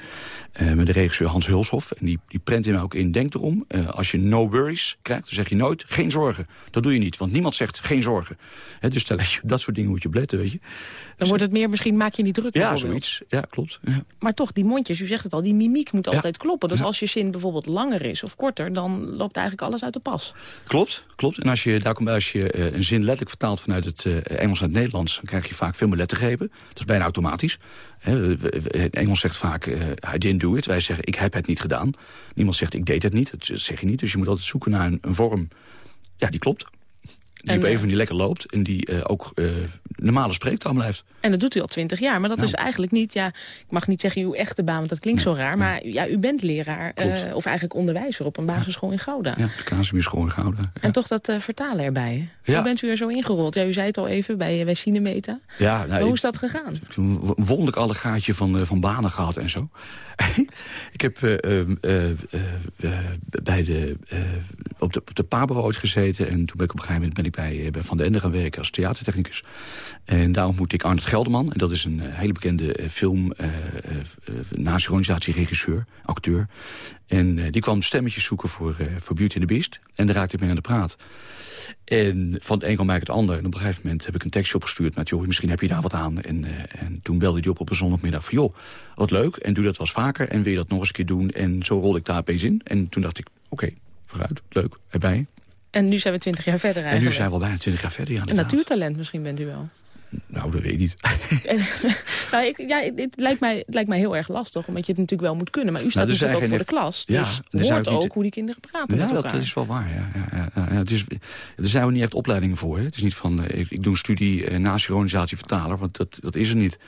met de regisseur Hans Hulshoff. En die, die prent in ook in, denk erom, als je no worries krijgt, dan zeg je nooit geen zorgen. Dat doe je niet, want niemand zegt geen zorgen. Dus op dat soort dingen moet je op letten, weet je. Dan wordt het meer, misschien maak je niet druk Ja, zoiets. Ja, klopt. Ja. Maar toch, die mondjes, u zegt het al, die mimiek moet Ja. altijd kloppen. Dus Ja. als je zin bijvoorbeeld langer is of korter... dan loopt eigenlijk alles uit de pas. Klopt, klopt. En als je, daar komt bij, als je eh, een zin letterlijk vertaalt vanuit het eh, Engels naar het Nederlands... dan krijg je vaak veel meer lettergrepen. Dat is bijna automatisch. Het Engels zegt vaak, eh I didn't do it. Wij zeggen, ik heb het niet gedaan. Niemand zegt, ik deed het niet. Dat zeg je niet. Dus je moet altijd zoeken naar een, een vorm ja, die klopt. Die En, op een eh, andere lekker loopt. En die eh, ook eh, normale spreektaal blijft. En dat doet u al twintig jaar. Maar dat Nou. is eigenlijk niet, ja, ik mag niet zeggen uw echte baan... want dat klinkt zo raar. Maar ja, u bent leraar, of eigenlijk onderwijzer... op een basisschool in Gouda. Ja, de Casimir School in Gouda. En toch dat vertalen erbij. Hoe bent u er zo ingerold? Ja, u zei het al even bij, bij Cinemeta. Ja, nou, hoe is dat gegaan? Ik heb een w- wonderlijk alle gaatje van, van banen gehad en zo. ik heb bij de, op de, op de ooit gezeten. En toen ben ik op een gegeven moment ben ik bij, eh, bij Van den Ende gaan werken als theatertechnicus. En daar ontmoette ik Arnold Gelderman. En dat is een eh, hele bekende eh, film, naziorganisatieregisseur, acteur. En die kwam stemmetjes zoeken voor, voor Beauty and the Beast. En daar raakte ik mee aan de praat. En van het een kwam eigenlijk het ander. En op een gegeven moment heb ik een tekstje opgestuurd met... joh, misschien heb je daar wat aan. En, en toen belde hij op op een zondagmiddag van... joh, wat leuk, en doe dat wel eens vaker. En wil je dat nog eens een keer doen? En zo rolde ik daar opeens in. En toen dacht ik, oké, vooruit, leuk, erbij. En nu zijn we twintig jaar verder En nu zijn we al bijna 20 jaar verder, ja, Een natuurtalent misschien bent u wel. Nou, dat weet ik niet. nou, ik, ja, het, lijkt mij, het lijkt mij heel erg lastig, omdat je het natuurlijk wel moet kunnen. Maar u staat Nou, natuurlijk ook voor de klas. Ja, Dus hoort ook niet- hoe die kinderen praten Ja, dat elkaar. is wel waar. Ja, ja, ja, ja. Het is, er zijn we niet echt opleidingen voor. Hè. Het is niet van, eh, ik, ik doe een studie uh, nasynchronisatie vertaler, want dat, dat is er niet.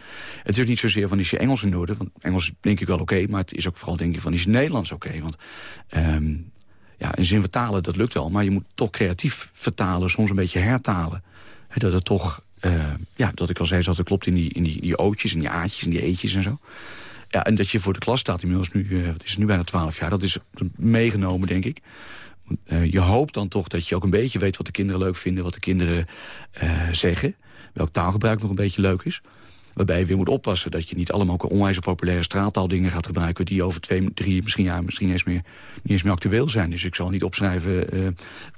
Het is niet zozeer van, is je Engels in orde? Want Engels denk ik wel oké, maar het is ook vooral denk ik van, is je Nederlands oké? Want ehm, ja, een zin vertalen, dat lukt wel, maar je moet toch creatief vertalen, soms een beetje hertalen. Dat het toch, eh, ja, dat ik al zei, dat het klopt in die, in die, die ootjes en die aatjes en die eetjes en zo. Ja, en dat je voor de klas staat inmiddels nu, eh, wat is het nu bijna 12 jaar, dat is meegenomen, denk ik. Uh, je hoopt dan toch dat je ook een beetje weet wat de kinderen leuk vinden... wat de kinderen uh, zeggen, welk taalgebruik nog een beetje leuk is. Waarbij je weer moet oppassen dat je niet allemaal ook onwijs populaire straaltaaldingen gaat gebruiken... die over twee, drie, misschien, ja, misschien eens meer, niet eens meer actueel zijn. Dus ik zal niet opschrijven,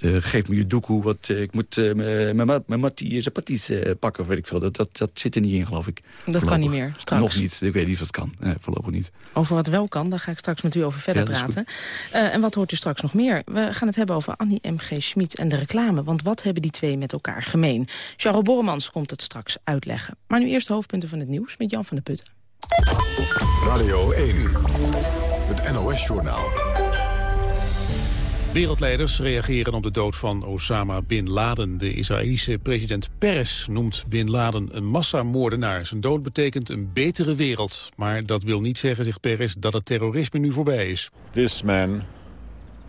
uh, geef me je doekoe, wat ik moet mijn Mattie Zapatis pakken of weet ik veel. Dat, dat, dat zit er niet in, geloof ik. Dat voorlopig. kan niet meer, straks. Nog niet, ik weet niet of het kan, voorlopig niet. Over wat wel kan, daar ga ik straks met u over verder Ja, praten. En wat hoort u straks nog meer? We gaan het hebben over Annie M.G. Schmid en de reclame. Want wat hebben die twee met elkaar gemeen? Charles Borremans komt het straks uitleggen. Maar nu eerst de van het nieuws met Jan van der Putten. Radio 1, het NOS-journaal. Wereldleiders reageren op de dood van Osama Bin Laden. De Israëlische president Peres noemt Bin Laden een massamoordenaar. Zijn dood betekent een betere wereld. Maar dat wil niet zeggen, zegt Peres, dat het terrorisme nu voorbij is. This man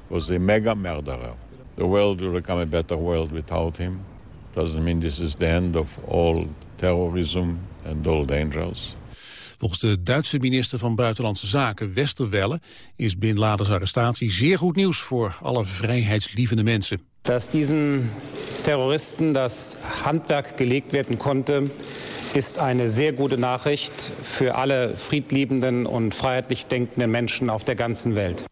was a mega murderer. The world will become a better world without him. Doesn't mean this is the end of all terrorism and all dangers. Volgens de Duitse minister van Buitenlandse Zaken Westerwelle is Bin Ladens arrestatie zeer goed nieuws voor alle vrijheidslievende mensen. Dass diesen Terroristen das Handwerk gelegt werden konnte, ist eine sehr gute Nachricht für alle friedliebenden und freiheitlich denkenden Menschen auf der ganzen Welt.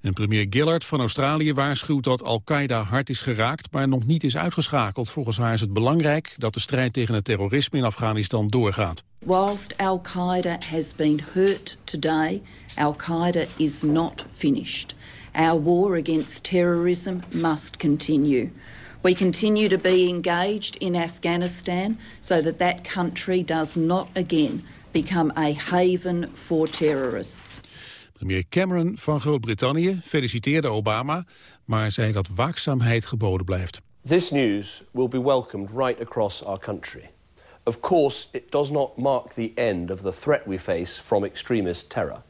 En premier Gillard van Australië waarschuwt dat Al-Qaeda hard is geraakt, maar nog niet is uitgeschakeld. Volgens haar is het belangrijk dat de strijd tegen het terrorisme in Afghanistan doorgaat. Whilst Al-Qaeda has been hurt today, Al-Qaeda is not finished. Our war against terrorism must continue. We continue to be engaged in Afghanistan so that that country does not again become a haven for terrorists. Premier Cameron van Groot-Brittannië feliciteerde Obama, maar zei dat waakzaamheid geboden blijft. This news will be welcomed right across our country. Of course, it does not mark the end of the threat we face from extremist terror.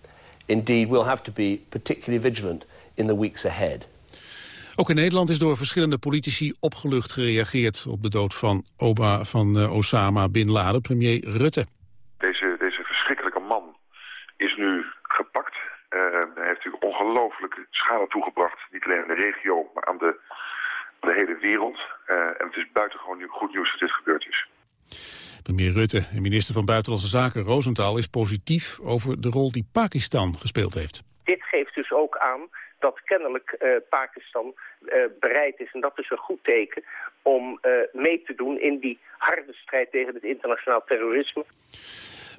Indeed, we'll have to be particularly vigilant in the weeks ahead. Ook in Nederland is door verschillende politici opgelucht gereageerd op de dood van, Oba, van uh, Osama Bin Laden, premier Rutte. Deze, deze verschrikkelijke man is nu gepakt. Uh, hij heeft natuurlijk ongelooflijke schade toegebracht. Niet alleen aan de regio, maar aan de, aan de hele wereld. Uh, en het is buitengewoon goed nieuws dat dit gebeurd is. Premier Rutte en minister van Buitenlandse Zaken Rosenthal is positief over de rol die Pakistan gespeeld heeft. Dit geeft dus ook aan dat kennelijk uh, Pakistan uh, bereid is, en dat is een goed teken, om uh, mee te doen in die harde strijd tegen het internationaal terrorisme.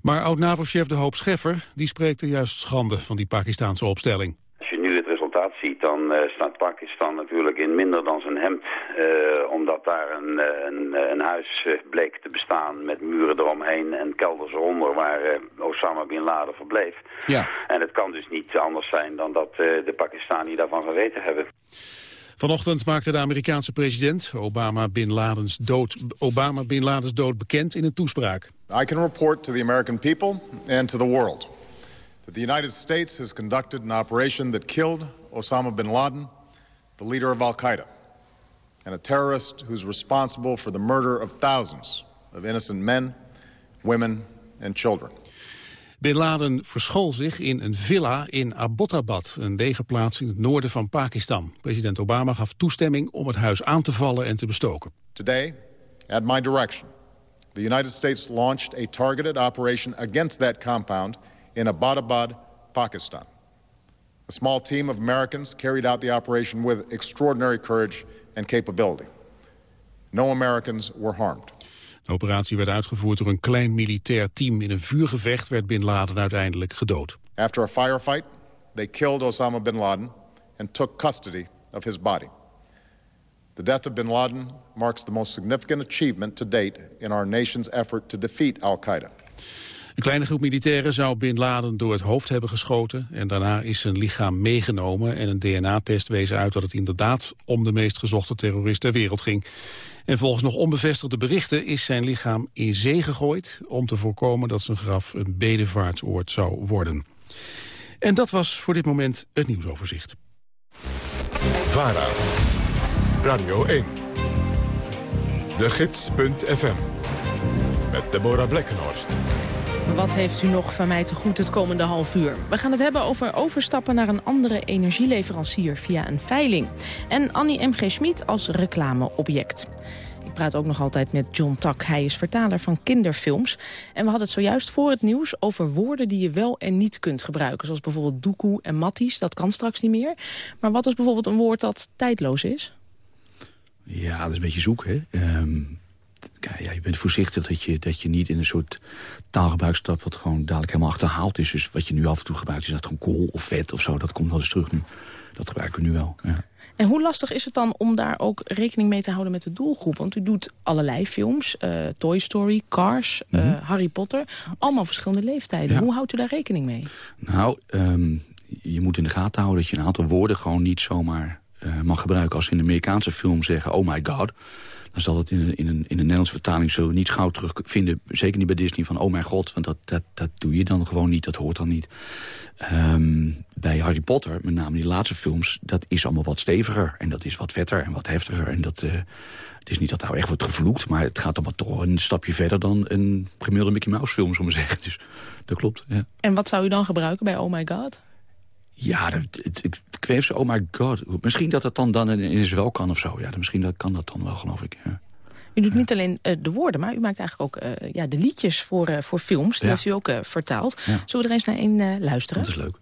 Maar oud-NAVO-chef De Hoop Scheffer die spreekt er juist schande van die Pakistaanse opstelling. Als je nu het resultaat ziet, dan uh, staat Pakistan natuurlijk in minder dan zijn hemd. Uh, omdat daar een, een, een huis uh, bleek te bestaan met muren eromheen en kelders eronder waar Osama Bin Laden verbleef. Ja. En het kan dus niet anders zijn dan dat de Pakistani daarvan geweten hebben. Vanochtend maakte de Amerikaanse president Obama Bin Ladens dood, Obama Bin Ladens dood bekend in een toespraak. I can report to the American people and to the world that the United States has conducted an operation that killed Osama bin Laden, the leader of Al-Qaeda, and a terrorist who's responsible for the murder of thousands of innocent men, women and children. Bin Laden verschool zich in een villa in Abbottabad, een legerplaats in het noorden van Pakistan. President Obama gaf toestemming om het huis aan te vallen en te bestoken. Today, at my direction, the United States launched a targeted operation against that compound in Abbottabad, Pakistan. A small team of Americans carried out the operation with extraordinary courage and capability. No Americans were harmed. De operatie werd uitgevoerd door een klein militair team. In een vuurgevecht werd Bin Laden uiteindelijk gedood. After a firefight, they killed Osama bin Laden and took custody of his body. The death of bin Laden marks the most significant achievement to date in our nation's effort to defeat Al Qaeda. Een kleine groep militairen zou Bin Laden door het hoofd hebben geschoten... en daarna is zijn lichaam meegenomen en een DNA-test wees uit... dat het inderdaad om de meest gezochte terrorist ter wereld ging. En volgens nog onbevestigde berichten is zijn lichaam in zee gegooid... om te voorkomen dat zijn graf een bedevaartsoord zou worden. En dat was voor dit moment het nieuwsoverzicht. VARA, Radio 1, de gids.fm, met Deborah Blekkenhorst. Wat heeft u nog van mij te goed het komende half uur? We gaan het hebben over overstappen naar een andere energieleverancier via een veiling. En Annie M.G. Schmid als reclameobject. Ik praat ook nog altijd met John Tak. Hij is vertaler van kinderfilms. En we hadden het zojuist voor het nieuws over woorden die je wel en niet kunt gebruiken. Zoals bijvoorbeeld doekoe en matties. Dat kan straks niet meer. Maar wat is bijvoorbeeld een woord dat tijdloos is? Ja, dat is een beetje zoeken. Kijk, ja, je bent voorzichtig dat je, dat je niet in een soort taalgebruik stapt... wat gewoon dadelijk helemaal achterhaald is. Dus wat je nu af en toe gebruikt, is dat gewoon kool of vet of zo. Dat komt wel eens terug nu. Dat gebruiken we nu wel, ja. En hoe lastig is het dan om daar ook rekening mee te houden met de doelgroep? Want u doet allerlei films, eh, Toy Story, Cars, eh, Mhm. Harry Potter. Allemaal verschillende leeftijden. Ja. Hoe houdt u daar rekening mee? Nou, ehm, je moet in de gaten houden dat je een aantal woorden gewoon niet zomaar eh, mag gebruiken. Als ze in een Amerikaanse film zeggen, oh my god... dan zal het in een, in een, in een Nederlandse vertaling zo niet gauw terugvinden. Zeker niet bij Disney van, oh mijn god, want dat, dat, dat doe je dan gewoon niet. Dat hoort dan niet. Ehm, bij Harry Potter, met name die laatste films... dat is allemaal wat steviger en dat is wat vetter en wat heftiger. En dat, eh, het is niet dat nou echt wordt gevloekt... maar het gaat allemaal toch een stapje verder dan een gemiddelde Mickey Mouse film, zullen we zeggen. Dus dat klopt, ja. En wat zou u dan gebruiken bij Oh My God? Ja, dat, het, het, ik weet zo, oh my god. Misschien dat het dan, dan in, in een zwel kan of zo. Ja, misschien dat, kan dat dan wel, geloof ik. Ja. U doet niet alleen eh, de woorden, maar u maakt eigenlijk ook eh, ja, de liedjes voor, eh, voor films. Die Ja. heeft u ook vertaald. Ja. Zullen we er eens naar één eh, luisteren? Dat is leuk.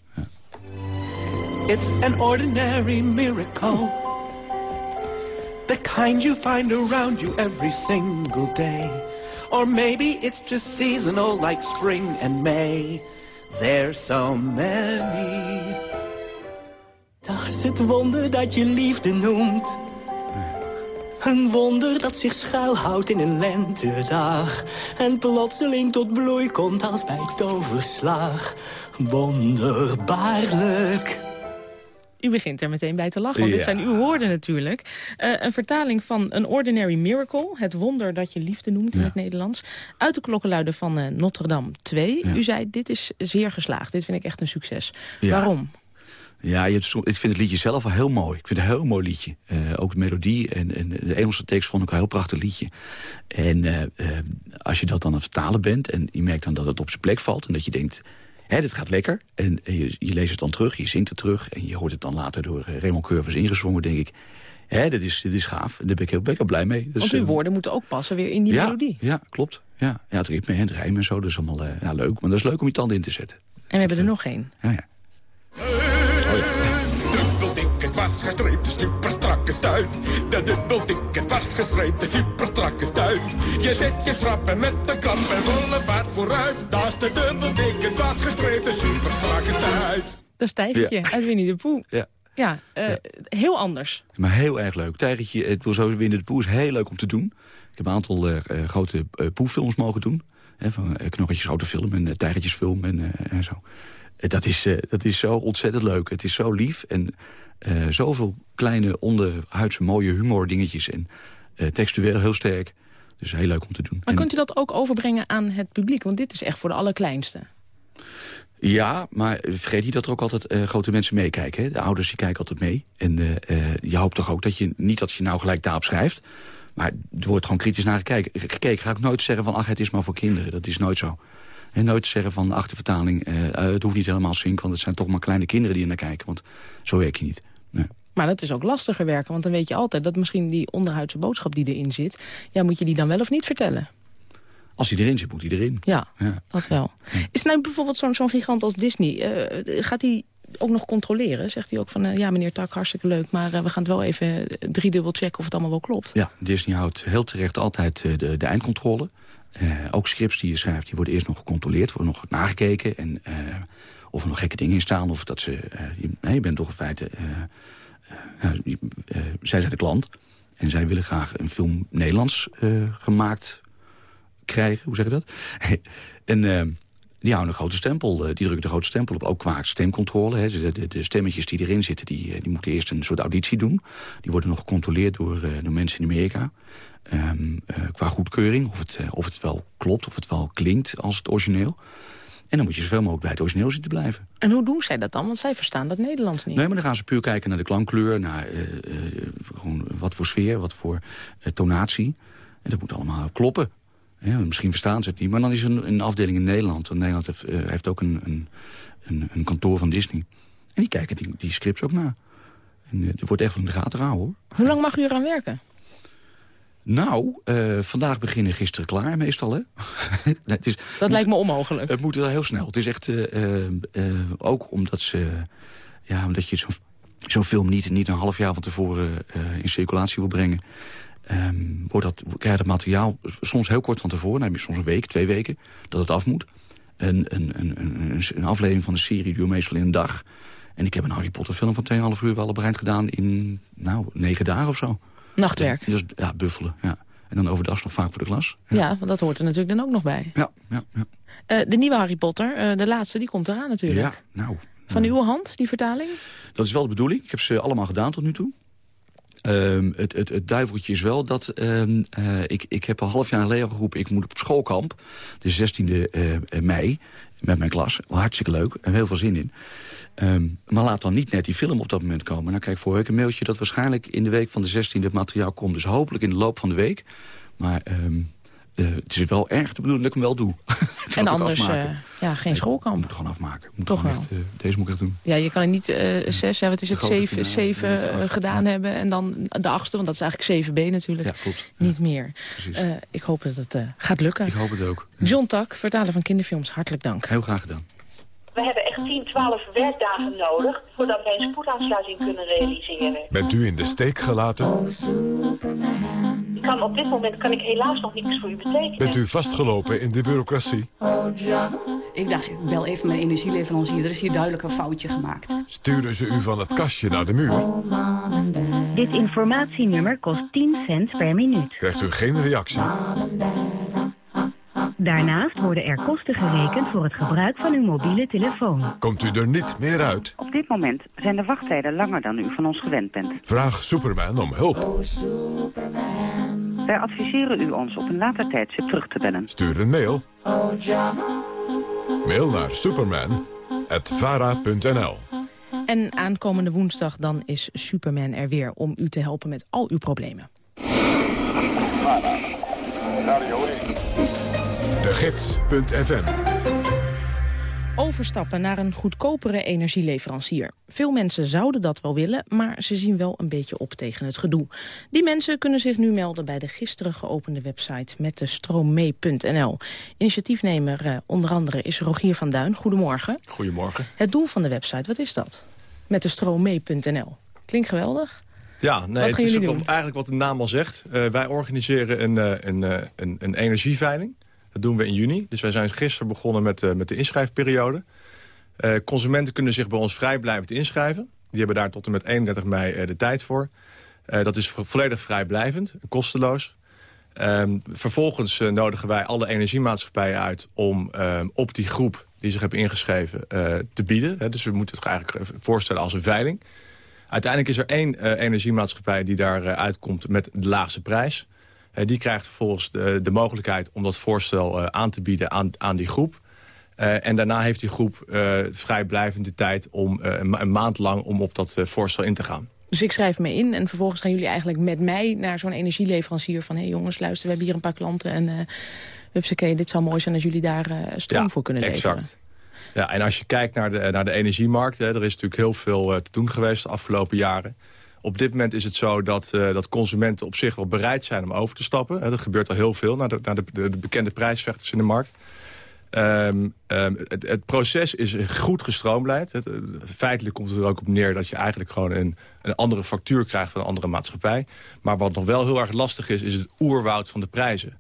It's an ordinary miracle. The kind you find around you every single day. Or maybe it's just seasonal like spring and May. There's so many. Dat is het wonder dat je liefde noemt. Een wonder dat zich schuilhoudt in een lentedag. En plotseling tot bloei komt als bij toverslag. Wonderbaarlijk. U begint er meteen bij te lachen, want dit zijn uw woorden natuurlijk. Eh, een vertaling van An Ordinary Miracle, het wonder dat je liefde noemt in het Nederlands. Uit de klokkenluider van eh, Notre Dame 2. Ja. U zei, dit is zeer geslaagd, dit vind ik echt een succes. Waarom? Ja, je hebt, ik vind het liedje zelf wel heel mooi. Ik vind het een heel mooi liedje. Eh, ook de melodie en, en de Engelse tekst vond ik een heel prachtig liedje. En als je dat dan aan het vertalen bent... en je merkt dan dat het op zijn plek valt... en dat je denkt, hè, dit gaat lekker. En, en je, je leest het dan terug, je zingt het terug... en je hoort het dan later door eh, Raymond Curvers ingezongen... denk ik, hè, dit, is, dit is gaaf. En daar ben ik heel, ben ik heel blij mee. Dus, Want uw eh, woorden moeten ook passen weer in die ja, melodie. Ja, klopt. Ja, ja, het ritme en het rijmen en zo, dat is allemaal eh, ja, leuk. Maar dat is leuk om je tanden in te zetten. En we hebben er nog één. Ja, ja. Dubbeldikke dwarsgestreepte superstrakke stuit. De dubbeldikke dwarsgestreepte stuit. Je zet je schrappen met de klamp en volle vaart vooruit. Dat is de dubbeldikke dwarsgestreepte superstrakke stuit. Dat is Tijgertje uit Winnie de Pooh. Ja. Ja, eh, heel anders. Maar heel erg leuk. Tijgertje, het wil zo winnen de poe is heel leuk om te doen. Ik heb een aantal eh, eh, grote uh, poefilms mogen doen. Hè, van uh, Knorretjes grote film en uh, Tijgertjesfilm en, uh, en zo. Uh, dat, is, uh, dat is zo ontzettend leuk. Het is zo lief en uh, zoveel kleine onderhuidse mooie humor dingetjes. En textueel heel sterk. Dus heel leuk om te doen. Maar en, kunt u dat ook overbrengen aan het publiek? Want dit is echt voor de allerkleinste. Ja, maar vergeet niet dat er ook altijd uh, grote mensen meekijken. Hè? De ouders die kijken altijd mee. En uh, uh, je hoopt toch ook dat je niet dat je nou gelijk daarop schrijft. Maar er wordt gewoon kritisch naar gekeken. gekeken. Ga ik nooit zeggen van ach, het is maar voor kinderen. Dat is nooit zo. En nooit zeggen van ach, de vertaling, het hoeft niet helemaal zink. Want het zijn toch maar kleine kinderen die er naar kijken. Want zo werk je niet. Maar dat is ook lastiger werken. Want dan weet je altijd dat misschien die onderhuidse boodschap die erin zit... ja, moet je die dan wel of niet vertellen? Als hij erin zit, moet hij erin. Ja, ja. dat wel. Is nou bijvoorbeeld zo'n zo'n gigant als Disney... Uh, gaat hij ook nog controleren? Zegt hij ook van, uh, ja meneer Tak, hartstikke leuk... maar uh, we gaan het wel even driedubbel checken of het allemaal wel klopt? Ja, Disney houdt heel terecht altijd de, de eindcontrole. ook scripts die je schrijft, die worden eerst nog gecontroleerd... worden nog nagekeken en of er nog gekke dingen in staan... of dat ze... je, nee, je bent toch in feite zij zijn de klant. En zij willen graag een film Nederlands gemaakt krijgen. Hoe zeg je dat? en die houden een grote stempel. die drukken de grote stempel op, ook qua stemcontrole. Hè. De, de, stemmetjes die erin zitten, die, die moeten eerst een soort auditie doen. Die worden nog gecontroleerd door, door mensen in Amerika. Um, qua goedkeuring, of het, of het wel klopt, of het wel klinkt als het origineel. En dan moet je zoveel mogelijk bij het origineel zitten blijven. En hoe doen zij dat dan? Want zij verstaan dat Nederlands niet. Nee, maar dan gaan ze puur kijken naar de klankkleur... naar uh, uh, gewoon wat voor sfeer, wat voor uh, tonatie. En dat moet allemaal kloppen. Ja, misschien verstaan ze het niet. Maar dan is er een, een afdeling in Nederland. Want Nederland heeft, heeft ook een, een, een, een, kantoor van Disney. En die kijken die, die scripts ook na. En uh, wordt echt wel in de gaten gehouden, hoor. Hoe lang mag u eraan werken? Nou, uh, vandaag beginnen gisteren klaar meestal, hè? het is, dat lijkt me onmogelijk. Het moet wel heel snel. Het is echt, uh, uh, ook omdat, ze, ja, omdat je zo'n zo film niet, niet een half jaar van tevoren in circulatie wil brengen... Um, wordt dat, krijg je dat materiaal soms heel kort van tevoren. Dan heb je soms een week, twee weken, dat het af moet. Een, een, een, een, een aflevering van de serie duurt meestal in een dag. En ik heb een Harry Potter film van 2,5 uur wel op eind gedaan in, nou, negen dagen of zo. Nachtwerk? Dus, ja, buffelen, ja. En dan overdag nog vaak voor de klas. Ja, ja want dat hoort er natuurlijk dan ook nog bij. Ja, ja, ja. Uh, de nieuwe Harry Potter, uh, de laatste, die komt eraan natuurlijk. Ja, nou... Van uw hand, die vertaling? Dat is wel de bedoeling. Ik heb ze allemaal gedaan tot nu toe. Um, het, het, het, duiveltje is wel dat... Um, uh, ik, ik heb een half jaar geleden geroepen... ik moet op schoolkamp, de 16e mei, met mijn klas. Hartstikke leuk en heel veel zin in. Um, maar laat dan niet net die film op dat moment komen. Nou kijk, vorige week een mailtje dat waarschijnlijk in de week van de 16e het materiaal komt. Dus hopelijk in de loop van de week. Maar um, uh, het is wel erg de bedoeling dat ik hem wel doe. en anders uh, ja, geen schoolkamp. Ik moet het gewoon afmaken. Moet Toch wel. Echt, uh, deze moet ik echt doen. Ja, je kan er niet zes, ja, wat is het, zeven, zeven gedaan hebben. En dan de achtste, want dat is eigenlijk 7B natuurlijk. Ja, klopt. Niet meer. ik hoop dat het gaat lukken. Ik hoop het ook. John Tak, vertaler van kinderfilms, hartelijk dank. Heel graag gedaan. We hebben echt 10, 12 werkdagen nodig voordat wij een spoedaansluiting kunnen realiseren. Bent u in de steek gelaten? Ik kan op dit moment kan ik helaas nog niks voor u betekenen. Bent u vastgelopen in de bureaucratie? Ik dacht, ik bel even mijn energieleverancier. Er is hier duidelijk een foutje gemaakt. Sturen ze u van het kastje naar de muur? Dit informatienummer kost 10 cent per minuut. Krijgt u geen reactie? Daarnaast worden er kosten gerekend voor het gebruik van uw mobiele telefoon. Komt u er niet meer uit? Op dit moment zijn de wachttijden langer dan u van ons gewend bent. Vraag Superman om hulp. Wij adviseren u ons op een later tijdstip terug te bellen. Stuur een mail. Mail naar superman.vara.nl En aankomende woensdag dan is Superman er weer om u te helpen met al uw problemen. De Gids.fm Overstappen naar een goedkopere energieleverancier. Veel mensen zouden dat wel willen, maar ze zien wel een beetje op tegen het gedoe. Die mensen kunnen zich nu melden bij de gisteren geopende website met de stroommee.nl. Initiatiefnemer uh, onder andere is Rogier van Duin. Goedemorgen. Goedemorgen. Het doel van de website, wat is dat? Met de stroommee.nl. Klinkt geweldig. Ja, nee, het is eigenlijk wat de naam al zegt. Uh, wij organiseren een, uh, een, een, een energieveiling. Dat doen we in juni. Dus wij zijn gisteren begonnen met, uh, met de inschrijfperiode. Uh, consumenten kunnen zich bij ons vrijblijvend inschrijven. Die hebben daar tot en met 31 mei uh, de tijd voor. dat is volledig vrijblijvend, kosteloos. Um, vervolgens nodigen wij alle energiemaatschappijen uit... om um, op die groep die zich hebben ingeschreven te bieden. Dus we moeten het eigenlijk voorstellen als een veiling. Uiteindelijk is er één energiemaatschappij die daar uitkomt met de laagste prijs... Uh, die krijgt vervolgens de, de, mogelijkheid om dat voorstel uh, aan te bieden aan, aan die groep. Uh, en daarna heeft die groep vrijblijvende tijd om een, een, maand lang om op dat voorstel in te gaan. Dus ik schrijf me in en vervolgens gaan jullie eigenlijk met mij naar zo'n energieleverancier van... hé hey jongens, luister, we hebben hier een paar klanten en uh, hupsakee, dit zou mooi zijn als jullie daar stroom ja, voor kunnen leveren. Exact. Ja, en als je kijkt naar de, naar de energiemarkt, hè, er is natuurlijk heel veel te doen geweest de afgelopen jaren. Op dit moment is het zo dat, uh, dat consumenten op zich wel bereid zijn om over te stappen. Dat gebeurt al heel veel naar de, naar de, de, de bekende prijsvechters in de markt. Um, um, het, het, proces is goed gestroomlijnd. Het, feitelijk komt het er ook op neer dat je eigenlijk gewoon een, een andere factuur krijgt van een andere maatschappij. Maar wat nog wel heel erg lastig is, is het oerwoud van de prijzen.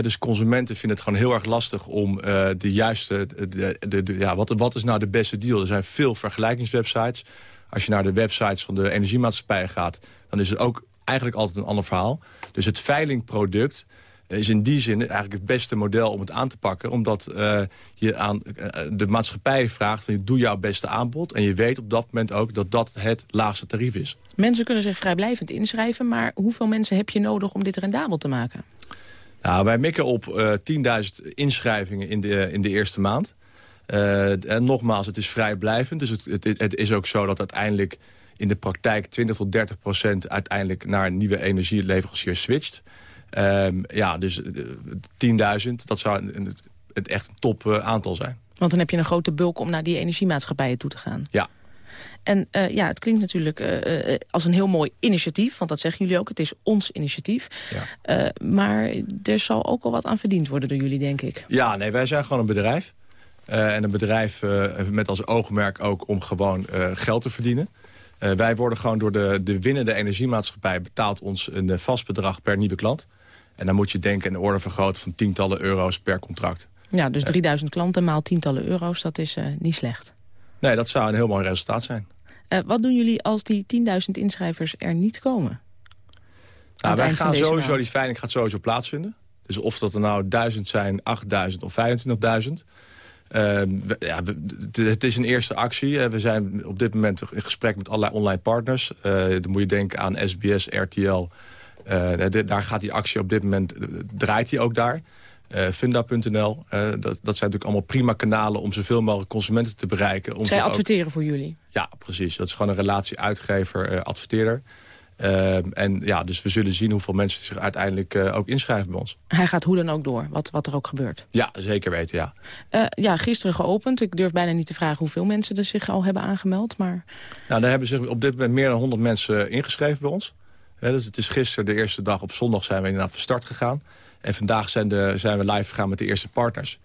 dus consumenten vinden het gewoon heel erg lastig om uh, de juiste... De, de, ja, wat, wat is nou de beste deal? Er zijn veel vergelijkingswebsites. Als je naar de websites van de energiemaatschappijen gaat... dan is het ook eigenlijk altijd een ander verhaal. Dus het veilingproduct is in die zin eigenlijk het beste model om het aan te pakken. Omdat uh, je aan uh, de maatschappij vraagt, van, doe jouw beste aanbod. En je weet op dat moment ook dat dat het laagste tarief is. Mensen kunnen zich vrijblijvend inschrijven. Maar hoeveel mensen heb je nodig om dit rendabel te maken? Nou, wij mikken op uh, 10.000 inschrijvingen in de, in de eerste maand. En nogmaals, het is vrijblijvend. Dus het, het, het is ook zo dat uiteindelijk in de praktijk 20 tot 30 procent uiteindelijk naar nieuwe energieleveranciers switcht. Um, ja, dus 10.000, dat zou een, het echt een top uh, aantal zijn. Want dan heb je een grote bulk om naar die energiemaatschappijen toe te gaan. Ja. En uh, ja, het klinkt natuurlijk uh, als een heel mooi initiatief. Want dat zeggen jullie ook, het is ons initiatief. Ja. maar er zal ook al wat aan verdiend worden door jullie, denk ik. Ja, nee, wij zijn gewoon een bedrijf. En een bedrijf met als oogmerk ook om gewoon geld te verdienen. wij worden gewoon door de, de winnende energiemaatschappij... betaalt ons een vast bedrag per nieuwe klant. En dan moet je denken in de orde vergroten van tientallen euro's per contract. Ja, dus 3000 klanten maal tientallen euro's, dat is niet slecht. Nee, dat zou een heel mooi resultaat zijn. Uh, wat doen jullie als die 10.000 inschrijvers er niet komen? Nou, wij gaan sowieso, maand. die veiling gaat sowieso plaatsvinden. Dus of dat er nou 1000 zijn, 8000 of 25.000. Uh, ja, het is een eerste actie. We zijn op dit moment in gesprek met allerlei online partners. Uh, dan moet je denken aan SBS, RTL, uh, daar gaat die actie op dit moment, eh, draait hij ook daar. Uh, Funda.nl, uh, dat, dat zijn natuurlijk allemaal prima kanalen... om zoveel mogelijk consumenten te bereiken. Om Zij adverteren voor jullie? Ja, precies. Dat is gewoon een relatie uitgever-adverteerder. En ja, dus we zullen zien hoeveel mensen zich uiteindelijk ook inschrijven bij ons. Hij gaat hoe dan ook door, wat, wat er ook gebeurt? Ja, zeker weten, ja. ja, gisteren geopend. Ik durf bijna niet te vragen hoeveel mensen er zich al hebben aangemeld. Maar... Nou, daar hebben zich op dit moment meer dan 100 mensen ingeschreven bij ons dus het is gisteren de eerste dag op zondag zijn we inderdaad van start gegaan. En vandaag zijn, de, zijn we live gegaan met de eerste partners.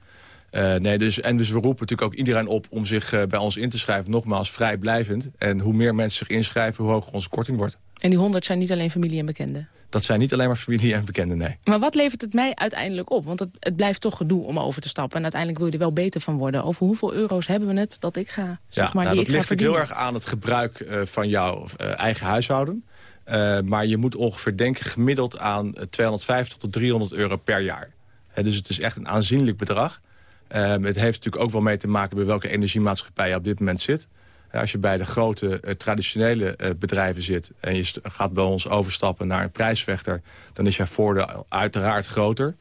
Uh, nee, dus, en dus we roepen natuurlijk ook iedereen op om zich uh, bij ons in te schrijven. Nogmaals, vrijblijvend. En hoe meer mensen zich inschrijven, hoe hoger onze korting wordt. En die 100 zijn niet alleen familie en bekenden? Dat zijn niet alleen maar familie en bekenden, nee. Maar wat levert het mij uiteindelijk op? Want het, het blijft toch gedoe om over te stappen. En uiteindelijk wil je er wel beter van worden. Over hoeveel euro's hebben we het dat ik ga, zeg ja, maar, nou, die dat ik ga ligt heel erg aan het gebruik uh, van jouw eigen huishouden. Uh, maar je moet ongeveer denken gemiddeld aan 250 tot 300 euro per jaar. He, dus het is echt een aanzienlijk bedrag. Uh, het heeft natuurlijk ook wel mee te maken bij welke energiemaatschappij je op dit moment zit. Als je bij de grote uh, traditionele bedrijven zit en je gaat bij ons overstappen naar een prijsvechter... dan is jouw voordeel uiteraard groter.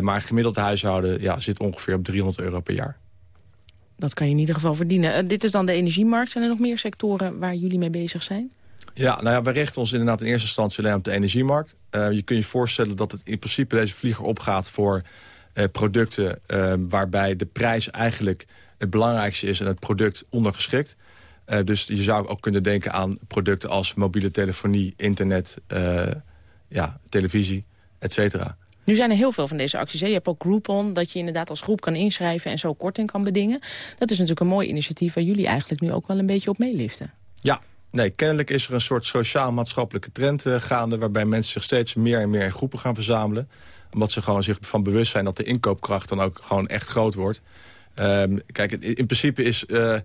maar een gemiddeld huishouden ja, zit ongeveer op 300 euro per jaar. Dat kan je in ieder geval verdienen. dit is dan de energiemarkt. Zijn er nog meer sectoren waar jullie mee bezig zijn? Ja, nou ja, we richten ons inderdaad in eerste instantie alleen op de energiemarkt. Je kunt je voorstellen dat het in principe deze vlieger opgaat voor producten... Waarbij de prijs eigenlijk het belangrijkste is en het product ondergeschikt. Dus je zou ook kunnen denken aan producten als mobiele telefonie, internet, ja, televisie, et cetera. Nu zijn er heel veel van deze acties. Hè? Je hebt ook Groupon, dat je inderdaad als groep kan inschrijven... en zo korting kan bedingen. Dat is natuurlijk een mooi initiatief... waar jullie eigenlijk nu ook wel een beetje op meeliften. Ja, Nee, kennelijk is er een soort sociaal-maatschappelijke trend uh, gaande... waarbij mensen zich steeds meer en meer in groepen gaan verzamelen. Omdat ze gewoon zich van bewust zijn dat de inkoopkracht dan ook gewoon echt groot wordt. Um, kijk, in principe is uh,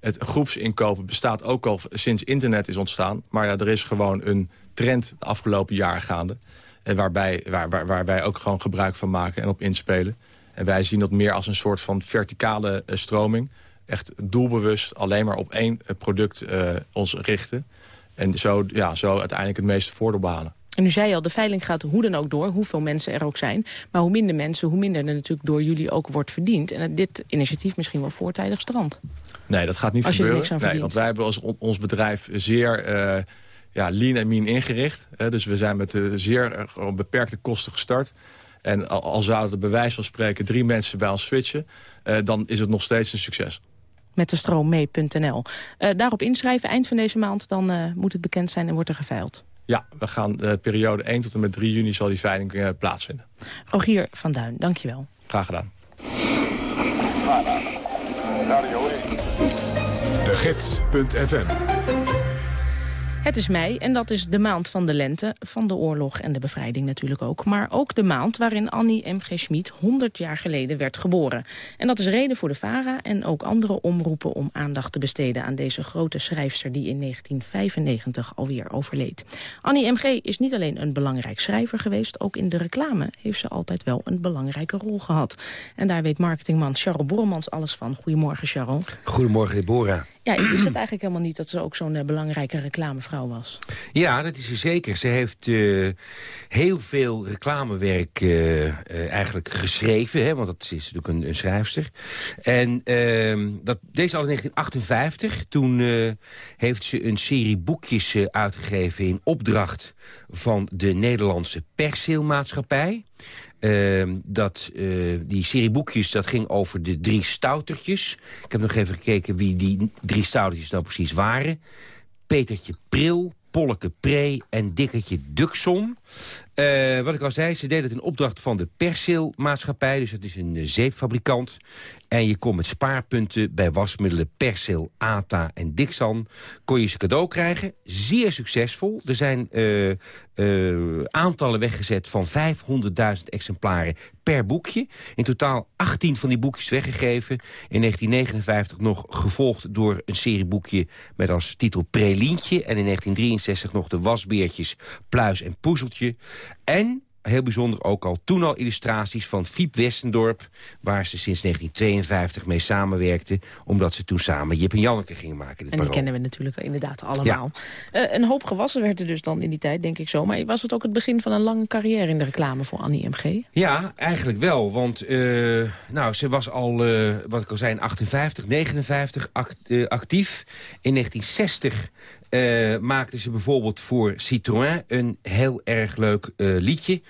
het groepsinkopen bestaat ook al sinds internet is ontstaan. Maar ja, er is gewoon een trend de afgelopen jaren gaande. Waarbij, waar, wij ook gewoon gebruik van maken en op inspelen. En wij zien dat meer als een soort van verticale uh, stroming echt doelbewust alleen maar op één eh, product uh, ons richten. En zo, ja, zo uiteindelijk het meeste voordeel behalen. En nu zei al, de veiling gaat hoe dan ook door, hoeveel mensen er ook zijn. Maar hoe minder mensen, hoe minder er natuurlijk door jullie ook wordt verdiend. En dit initiatief misschien wel voortijdig strand. Nee, dat gaat niet Als gebeuren. nee, want wij hebben als, ons bedrijf zeer uh, ja, lean en mean ingericht. Hè, dus we zijn met uh, zeer uh, beperkte kosten gestart. En al, al zouden bij wijze van spreken drie mensen bij ons switchen... dan is het nog steeds een succes met de stroommee.nl. Uh, daarop inschrijven, eind van deze maand, dan uh, moet het bekend zijn en wordt er geveild. Ja, we gaan de periode 1 tot en met 3 juni zal die veiling uh, plaatsvinden. Rogier van Duin, dankjewel. Graag gedaan. De Gids.fm Het is mei en dat is de maand van de lente, van de oorlog en de bevrijding natuurlijk ook. Maar ook de maand waarin Annie M. G. Schmid 100 jaar geleden werd geboren. En dat is reden voor de VARA en ook andere omroepen om aandacht te besteden aan deze grote schrijfster die in 1995 alweer overleed. Annie M. G. is niet alleen een belangrijk schrijver geweest, ook in de reclame heeft ze altijd wel een belangrijke rol gehad. En daar weet marketingman Charles Borremans alles van. Goedemorgen, Charles. Goedemorgen, Deborah. Ja, ik wist het eigenlijk helemaal niet dat ze ook zo'n eh, belangrijke reclamevrouw was. Ja, dat is ze zeker. Ze heeft uh, heel veel reclamewerk uh, eigenlijk geschreven, hè, want dat is natuurlijk een, een schrijfster. En ehm, dat deed ze al in 1958. Toen heeft ze een serie boekjes uitgegeven in opdracht van de Nederlandse Perceelmaatschappij. Uh, dat, uh, die serie boekjes, dat ging over de drie stoutertjes. Ik heb nog even gekeken wie die drie stoutertjes nou precies waren. Petertje Pril, Polleke Pre en Dikkertje Dukson. Uh, wat ik al zei, ze deden het in opdracht van de Persil-maatschappij. Dus het is een uh, zeepfabrikant. En je kon met spaarpunten bij wasmiddelen Persil, Ata en Dixan... kon je ze cadeau krijgen. Zeer succesvol. Er zijn uh, aantallen weggezet van 500.000 exemplaren per boekje. In totaal 18 van die boekjes weggegeven. In 1959 nog gevolgd door een serie boekje met als titel Prelientje. En in 1963 nog de wasbeertjes Pluis en Poezeltje. En heel bijzonder ook al toen al illustraties van Fiep Westendorp... waar ze sinds 1952 mee samenwerkte... omdat ze toen samen Jip en Janneke gingen maken. En die kennen we natuurlijk inderdaad allemaal. Ja. Uh, een hoop gewassen werd er dus dan in die tijd, denk ik zo. Maar was het ook het begin van een lange carrière in de reclame voor Annie M.G.? Ja, eigenlijk wel. Want uh, nou, ze was al, uh, wat ik al zei, in 58, 59 act, actief. In 1960 uh, maakte ze bijvoorbeeld voor Citroën een heel erg leuk uh, liedje.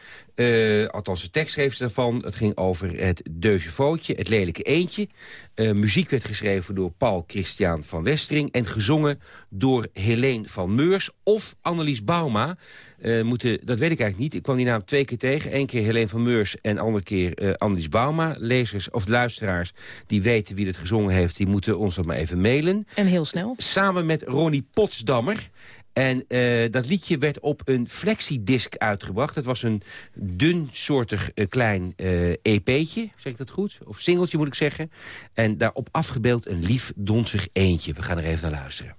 Uh, althans, de tekst schreef ze daarvan. Het ging over het deuzevootje, het lelijke eentje. Uh, muziek werd geschreven door Paul Christian van Westering... en gezongen door Helene van Meurs of Annelies Bauma. Uh, moeten, dat weet ik eigenlijk niet. Ik kwam die naam twee keer tegen. Eén keer Helene van Meurs en andere keer uh, Annelies Bauma. Lezers of luisteraars die weten wie het gezongen heeft... die moeten ons dat maar even mailen. En heel snel. Samen met Ronnie Potsdammer... En uh, dat liedje werd op een flexidisc uitgebracht. Het was een dunsoortig uh, klein uh, EP'tje, zeg ik dat goed? Of singeltje moet ik zeggen. En daarop afgebeeld een lief donzig eentje. We gaan er even naar luisteren.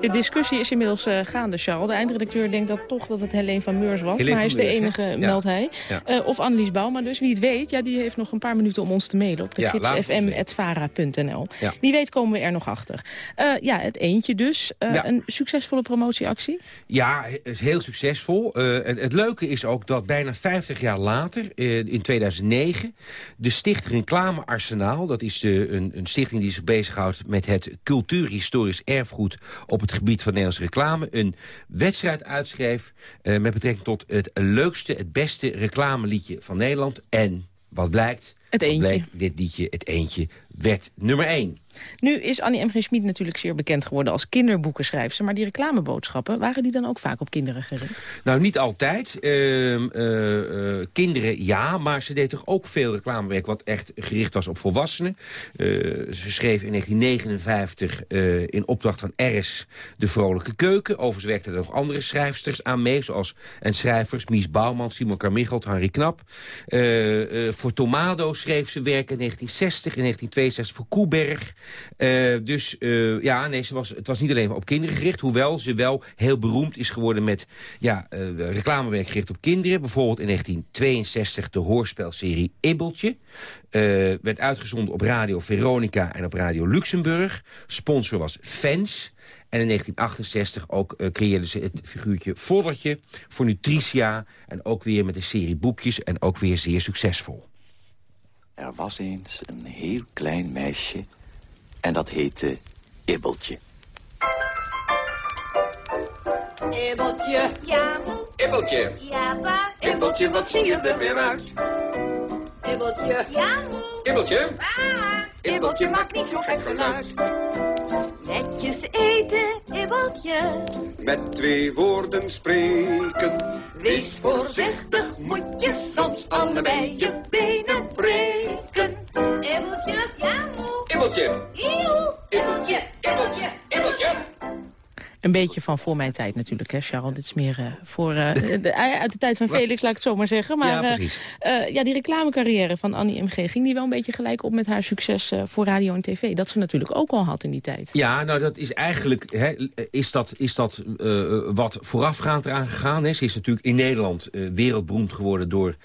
De discussie is inmiddels uh, gaande, Charles. De eindredacteur denkt dat toch dat het Helene van Meurs was. Helene maar hij is de Meurs, enige, ja. meldt hij. Ja. Uh, of Annelies Bauma dus. Wie het weet, ja, die heeft nog een paar minuten om ons te mailen... op de Ja, gidsfm.vara.nl. Wie weet komen we er nog achter. Uh, ja, het eentje dus. Een succesvolle promotieactie? Ja, heel succesvol. Het, leuke is ook dat bijna 50 jaar later, in 2009... de stichting Reclame Arsenaal... dat is de, een, een stichting die zich bezighoudt met het cultuurhistorisch erfgoed... op het gebied van Nederlandse reclame... een wedstrijd uitschreef uh, met betrekking tot het leukste, het beste reclameliedje van Nederland. En wat blijkt? Het eentje. Bleek, dit liedje, het eentje, werd nummer 1. Nu is Annie M. G. Schmid natuurlijk zeer bekend geworden als kinderboekenschrijfster. Maar die reclameboodschappen, waren die dan ook vaak op kinderen gericht? Nou, niet altijd. Uh, uh, uh, kinderen, ja. Maar ze deed toch ook veel reclamewerk wat echt gericht was op volwassenen. Eh, ze schreef in 1959 eh, in opdracht van Eris De Vrolijke Keuken. Overigens werkten er nog andere schrijfsters aan mee. Zoals en schrijvers Mies Bouwman, Simon Carmichelt, Harry Knap. Eh, voor Tomado's schreef ze werken in 1960 en 1962 voor Koeberg. Uh, dus uh, ja, nee, ze was, het was niet alleen op kinderen gericht... hoewel ze wel heel beroemd is geworden met ja, uh, reclamewerk gericht op kinderen. Bijvoorbeeld in 1962 de hoorspelserie Ibbeltje. werd uitgezonden op Radio Veronica en op Radio Luxemburg. Sponsor was Fans... En in 1968 ook creëerden ze het figuurtje Voddertje voor Nutricia. En ook weer met een serie boekjes en ook weer zeer succesvol. Er was eens een heel klein meisje en dat heette Ibbeltje. Ibbeltje. Ja, moe. Ibbeltje. Ja, pa. Ibbeltje, wat zie je er weer uit? Ibbeltje. Ja, moe. Ibbeltje. Pa. Ibbeltje maakt niet zo gek geluid. Netjes eten, Ibbeltje. Met twee woorden spreken. Wees voorzichtig, moet je soms allebei je Ibbeltje. Eeuw. Ibbeltje, Ibbeltje, Ibbeltje. Een beetje van voor mijn tijd natuurlijk, hè, Charles. Dit is meer uh, voor, uh, de, uit de tijd van Felix, laat ik het zo maar zeggen. Maar ja, precies. Uh, ja, die reclamecarrière van Annie M.G. ging die wel een beetje gelijk op met haar succes voor radio en tv. Dat ze natuurlijk ook al had in die tijd. Ja, nou dat is eigenlijk, hè, is dat, is dat wat voorafgaand eraan gegaan. Hè. Ze is natuurlijk in Nederland wereldberoemd geworden door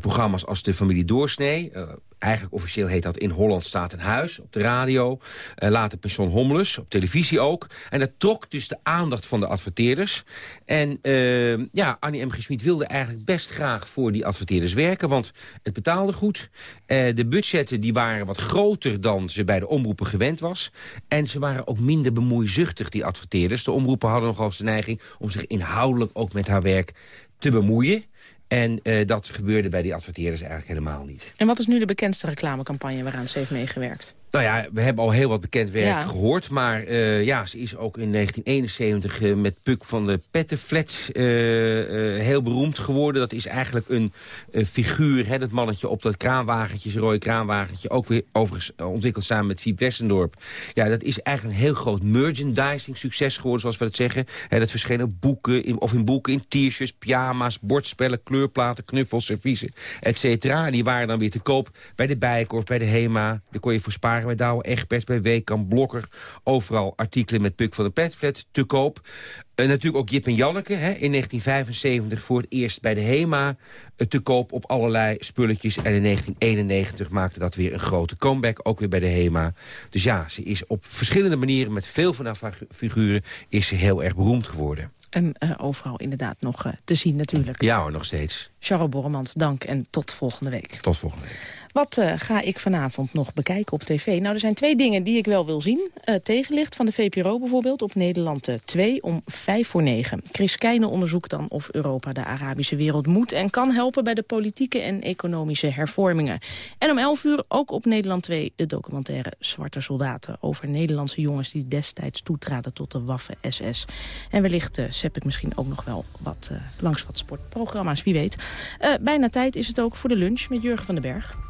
programma's als de familie Doorsnee Eigenlijk officieel heet dat In Holland staat een huis op de radio. Uh, later Pension Hommelus, op televisie ook. En dat trok dus de aandacht van de adverteerders. En uh, ja, Annie M. G. Wilde eigenlijk best graag voor die adverteerders werken. Want het betaalde goed. Uh, de budgetten die waren wat groter dan ze bij de omroepen gewend was. En ze waren ook minder bemoeizuchtig, die adverteerders. De omroepen hadden nogal eens de neiging om zich inhoudelijk ook met haar werk te bemoeien. En uh, dat gebeurde bij die adverteerders eigenlijk helemaal niet. En wat is nu de bekendste reclamecampagne waaraan ze heeft meegewerkt? Nou ja, we hebben al heel wat bekend werk ja. gehoord. Maar uh, ja, ze is ook in 1971 uh, met Puk van de Pettenflat uh, heel beroemd geworden. Dat is eigenlijk een figuur, hè, dat mannetje op dat kraanwagentje, zijn rode kraanwagentje. Ook weer overigens ontwikkeld samen met Fiep Westendorp. Ja, dat is eigenlijk een heel groot merchandising succes geworden, zoals we dat zeggen. Hè, dat verschenen boeken, in, of in boeken, in t-shirts, pyjama's, bordspellen, kleurplaten, knuffels, serviezen, et cetera. Die waren dan weer te koop bij de Bijenkorf, bij de Hema. Daar kon je voor sparen bij Douwe Egberts, bij Weekamp, Blokker. Overal artikelen met Puk van de Petflat te koop. Uh, natuurlijk ook Jip en Janneke, hè, in 1975 voor het eerst bij de HEMA uh, te koop op allerlei spulletjes. En in 1991 maakte dat weer een grote comeback, ook weer bij de HEMA. Dus ja, ze is op verschillende manieren met veel van haar figuren is ze heel erg beroemd geworden. En uh, overal inderdaad nog uh, te zien natuurlijk. Ja hoor, nog steeds. Charles Borremans, dank en tot volgende week. Tot volgende week. Wat uh, ga ik vanavond nog bekijken op tv? Nou, er zijn twee dingen die ik wel wil zien. Tegenlicht van de VPRO bijvoorbeeld op Nederland 2 om 5 voor 9. Chris Keijne onderzoekt dan of Europa de Arabische wereld moet... en kan helpen bij de politieke en economische hervormingen. En om 11 uur ook op Nederland 2 de documentaire Zwarte Soldaten... over Nederlandse jongens die destijds toetraden tot de Waffen-SS. En wellicht uh, ik misschien ook nog wel wat langs wat sportprogramma's, wie weet. bijna tijd is het ook voor de lunch met Jurgen van den Berg.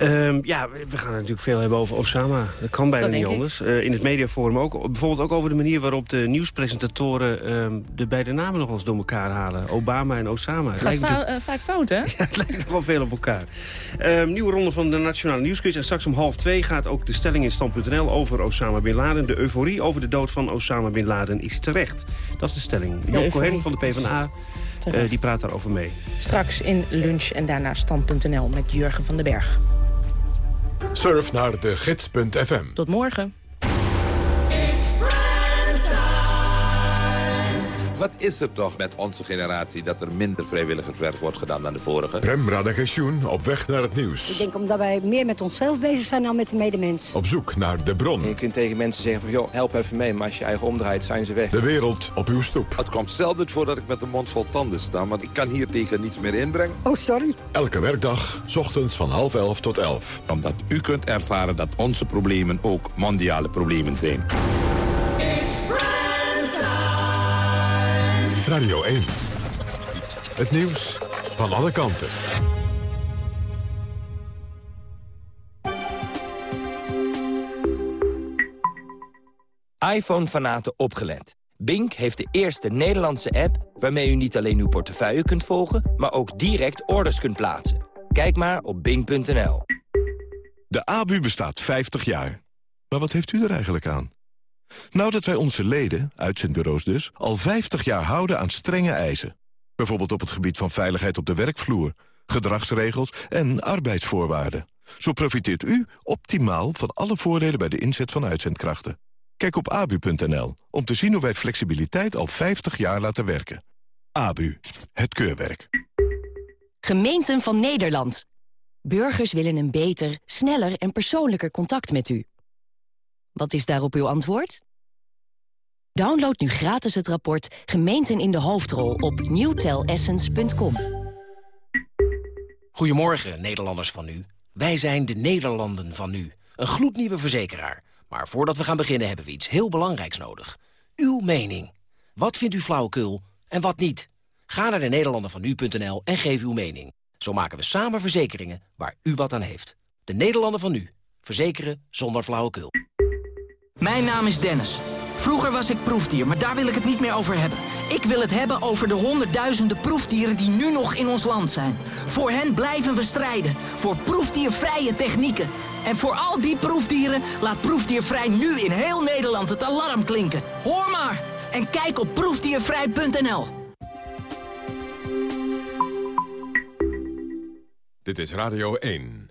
Um, ja, we gaan natuurlijk veel hebben over Osama. Dat kan bijna dat niet anders. Uh, in het mediaforum ook. Bijvoorbeeld ook over de manier waarop de nieuwspresentatoren... Um, de beide namen nog wel eens door elkaar halen. Obama en Osama. Het gaat va uh, vaak fout, hè? ja, het lijkt nog wel veel op elkaar. Um, nieuwe ronde van de Nationale Nieuwsquiz. En straks om half twee gaat ook de stelling in stand.nl over Osama Bin Laden. De euforie over de dood van Osama Bin Laden is terecht. Dat is de stelling. Job Cohen van de PvdA... Uh, die praat daarover mee. Straks in lunch en daarna stand.nl met Jurgen van den Berg. Surf naar de gids.fm. Tot morgen. Wat is er toch met onze generatie dat er minder vrijwilligerswerk wordt gedaan dan de vorige? Rem Radagensjoen op weg naar het nieuws. Ik denk omdat wij meer met onszelf bezig zijn dan met de medemens. Op zoek naar de bron. Je kunt tegen mensen zeggen van joh, help even mee. Maar als je eigen omdraait, zijn ze weg. De wereld op uw stoep. Het komt zelden voor dat ik met de mond vol tanden sta. Want ik kan hier tegen niets meer inbrengen. Oh, sorry. Elke werkdag, s ochtends van half elf tot elf. Omdat u kunt ervaren dat onze problemen ook mondiale problemen zijn. Radio 1. Het nieuws van alle kanten. iPhone-fanaten opgelet. Bink heeft de eerste Nederlandse app waarmee u niet alleen uw portefeuille kunt volgen... maar ook direct orders kunt plaatsen. Kijk maar op bing.nl. De ABU bestaat 50 jaar. Maar wat heeft u er eigenlijk aan? Nou dat wij onze leden, uitzendbureaus dus, al 50 jaar houden aan strenge eisen. Bijvoorbeeld op het gebied van veiligheid op de werkvloer, gedragsregels en arbeidsvoorwaarden. Zo profiteert u optimaal van alle voordelen bij de inzet van uitzendkrachten. Kijk op abu.nl om te zien hoe wij flexibiliteit al 50 jaar laten werken. ABU, het keurwerk. Gemeenten van Nederland. Burgers willen een beter, sneller en persoonlijker contact met u. Wat is daarop uw antwoord? Download nu gratis het rapport Gemeenten in de Hoofdrol op newtelessence.com. Goedemorgen, Nederlanders van nu. Wij zijn de Nederlanden van nu. Een gloednieuwe verzekeraar. Maar voordat we gaan beginnen hebben we iets heel belangrijks nodig. Uw mening. Wat vindt u flauwekul en wat niet? Ga naar de en geef uw mening. Zo maken we samen verzekeringen waar u wat aan heeft. De Nederlanden van nu. Verzekeren zonder flauwekul. Mijn naam is Dennis. Vroeger was ik proefdier, maar daar wil ik het niet meer over hebben. Ik wil het hebben over de honderdduizenden proefdieren die nu nog in ons land zijn. Voor hen blijven we strijden. Voor proefdiervrije technieken. En voor al die proefdieren laat Proefdiervrij nu in heel Nederland het alarm klinken. Hoor maar! En kijk op proefdiervrij.nl. Dit is Radio 1.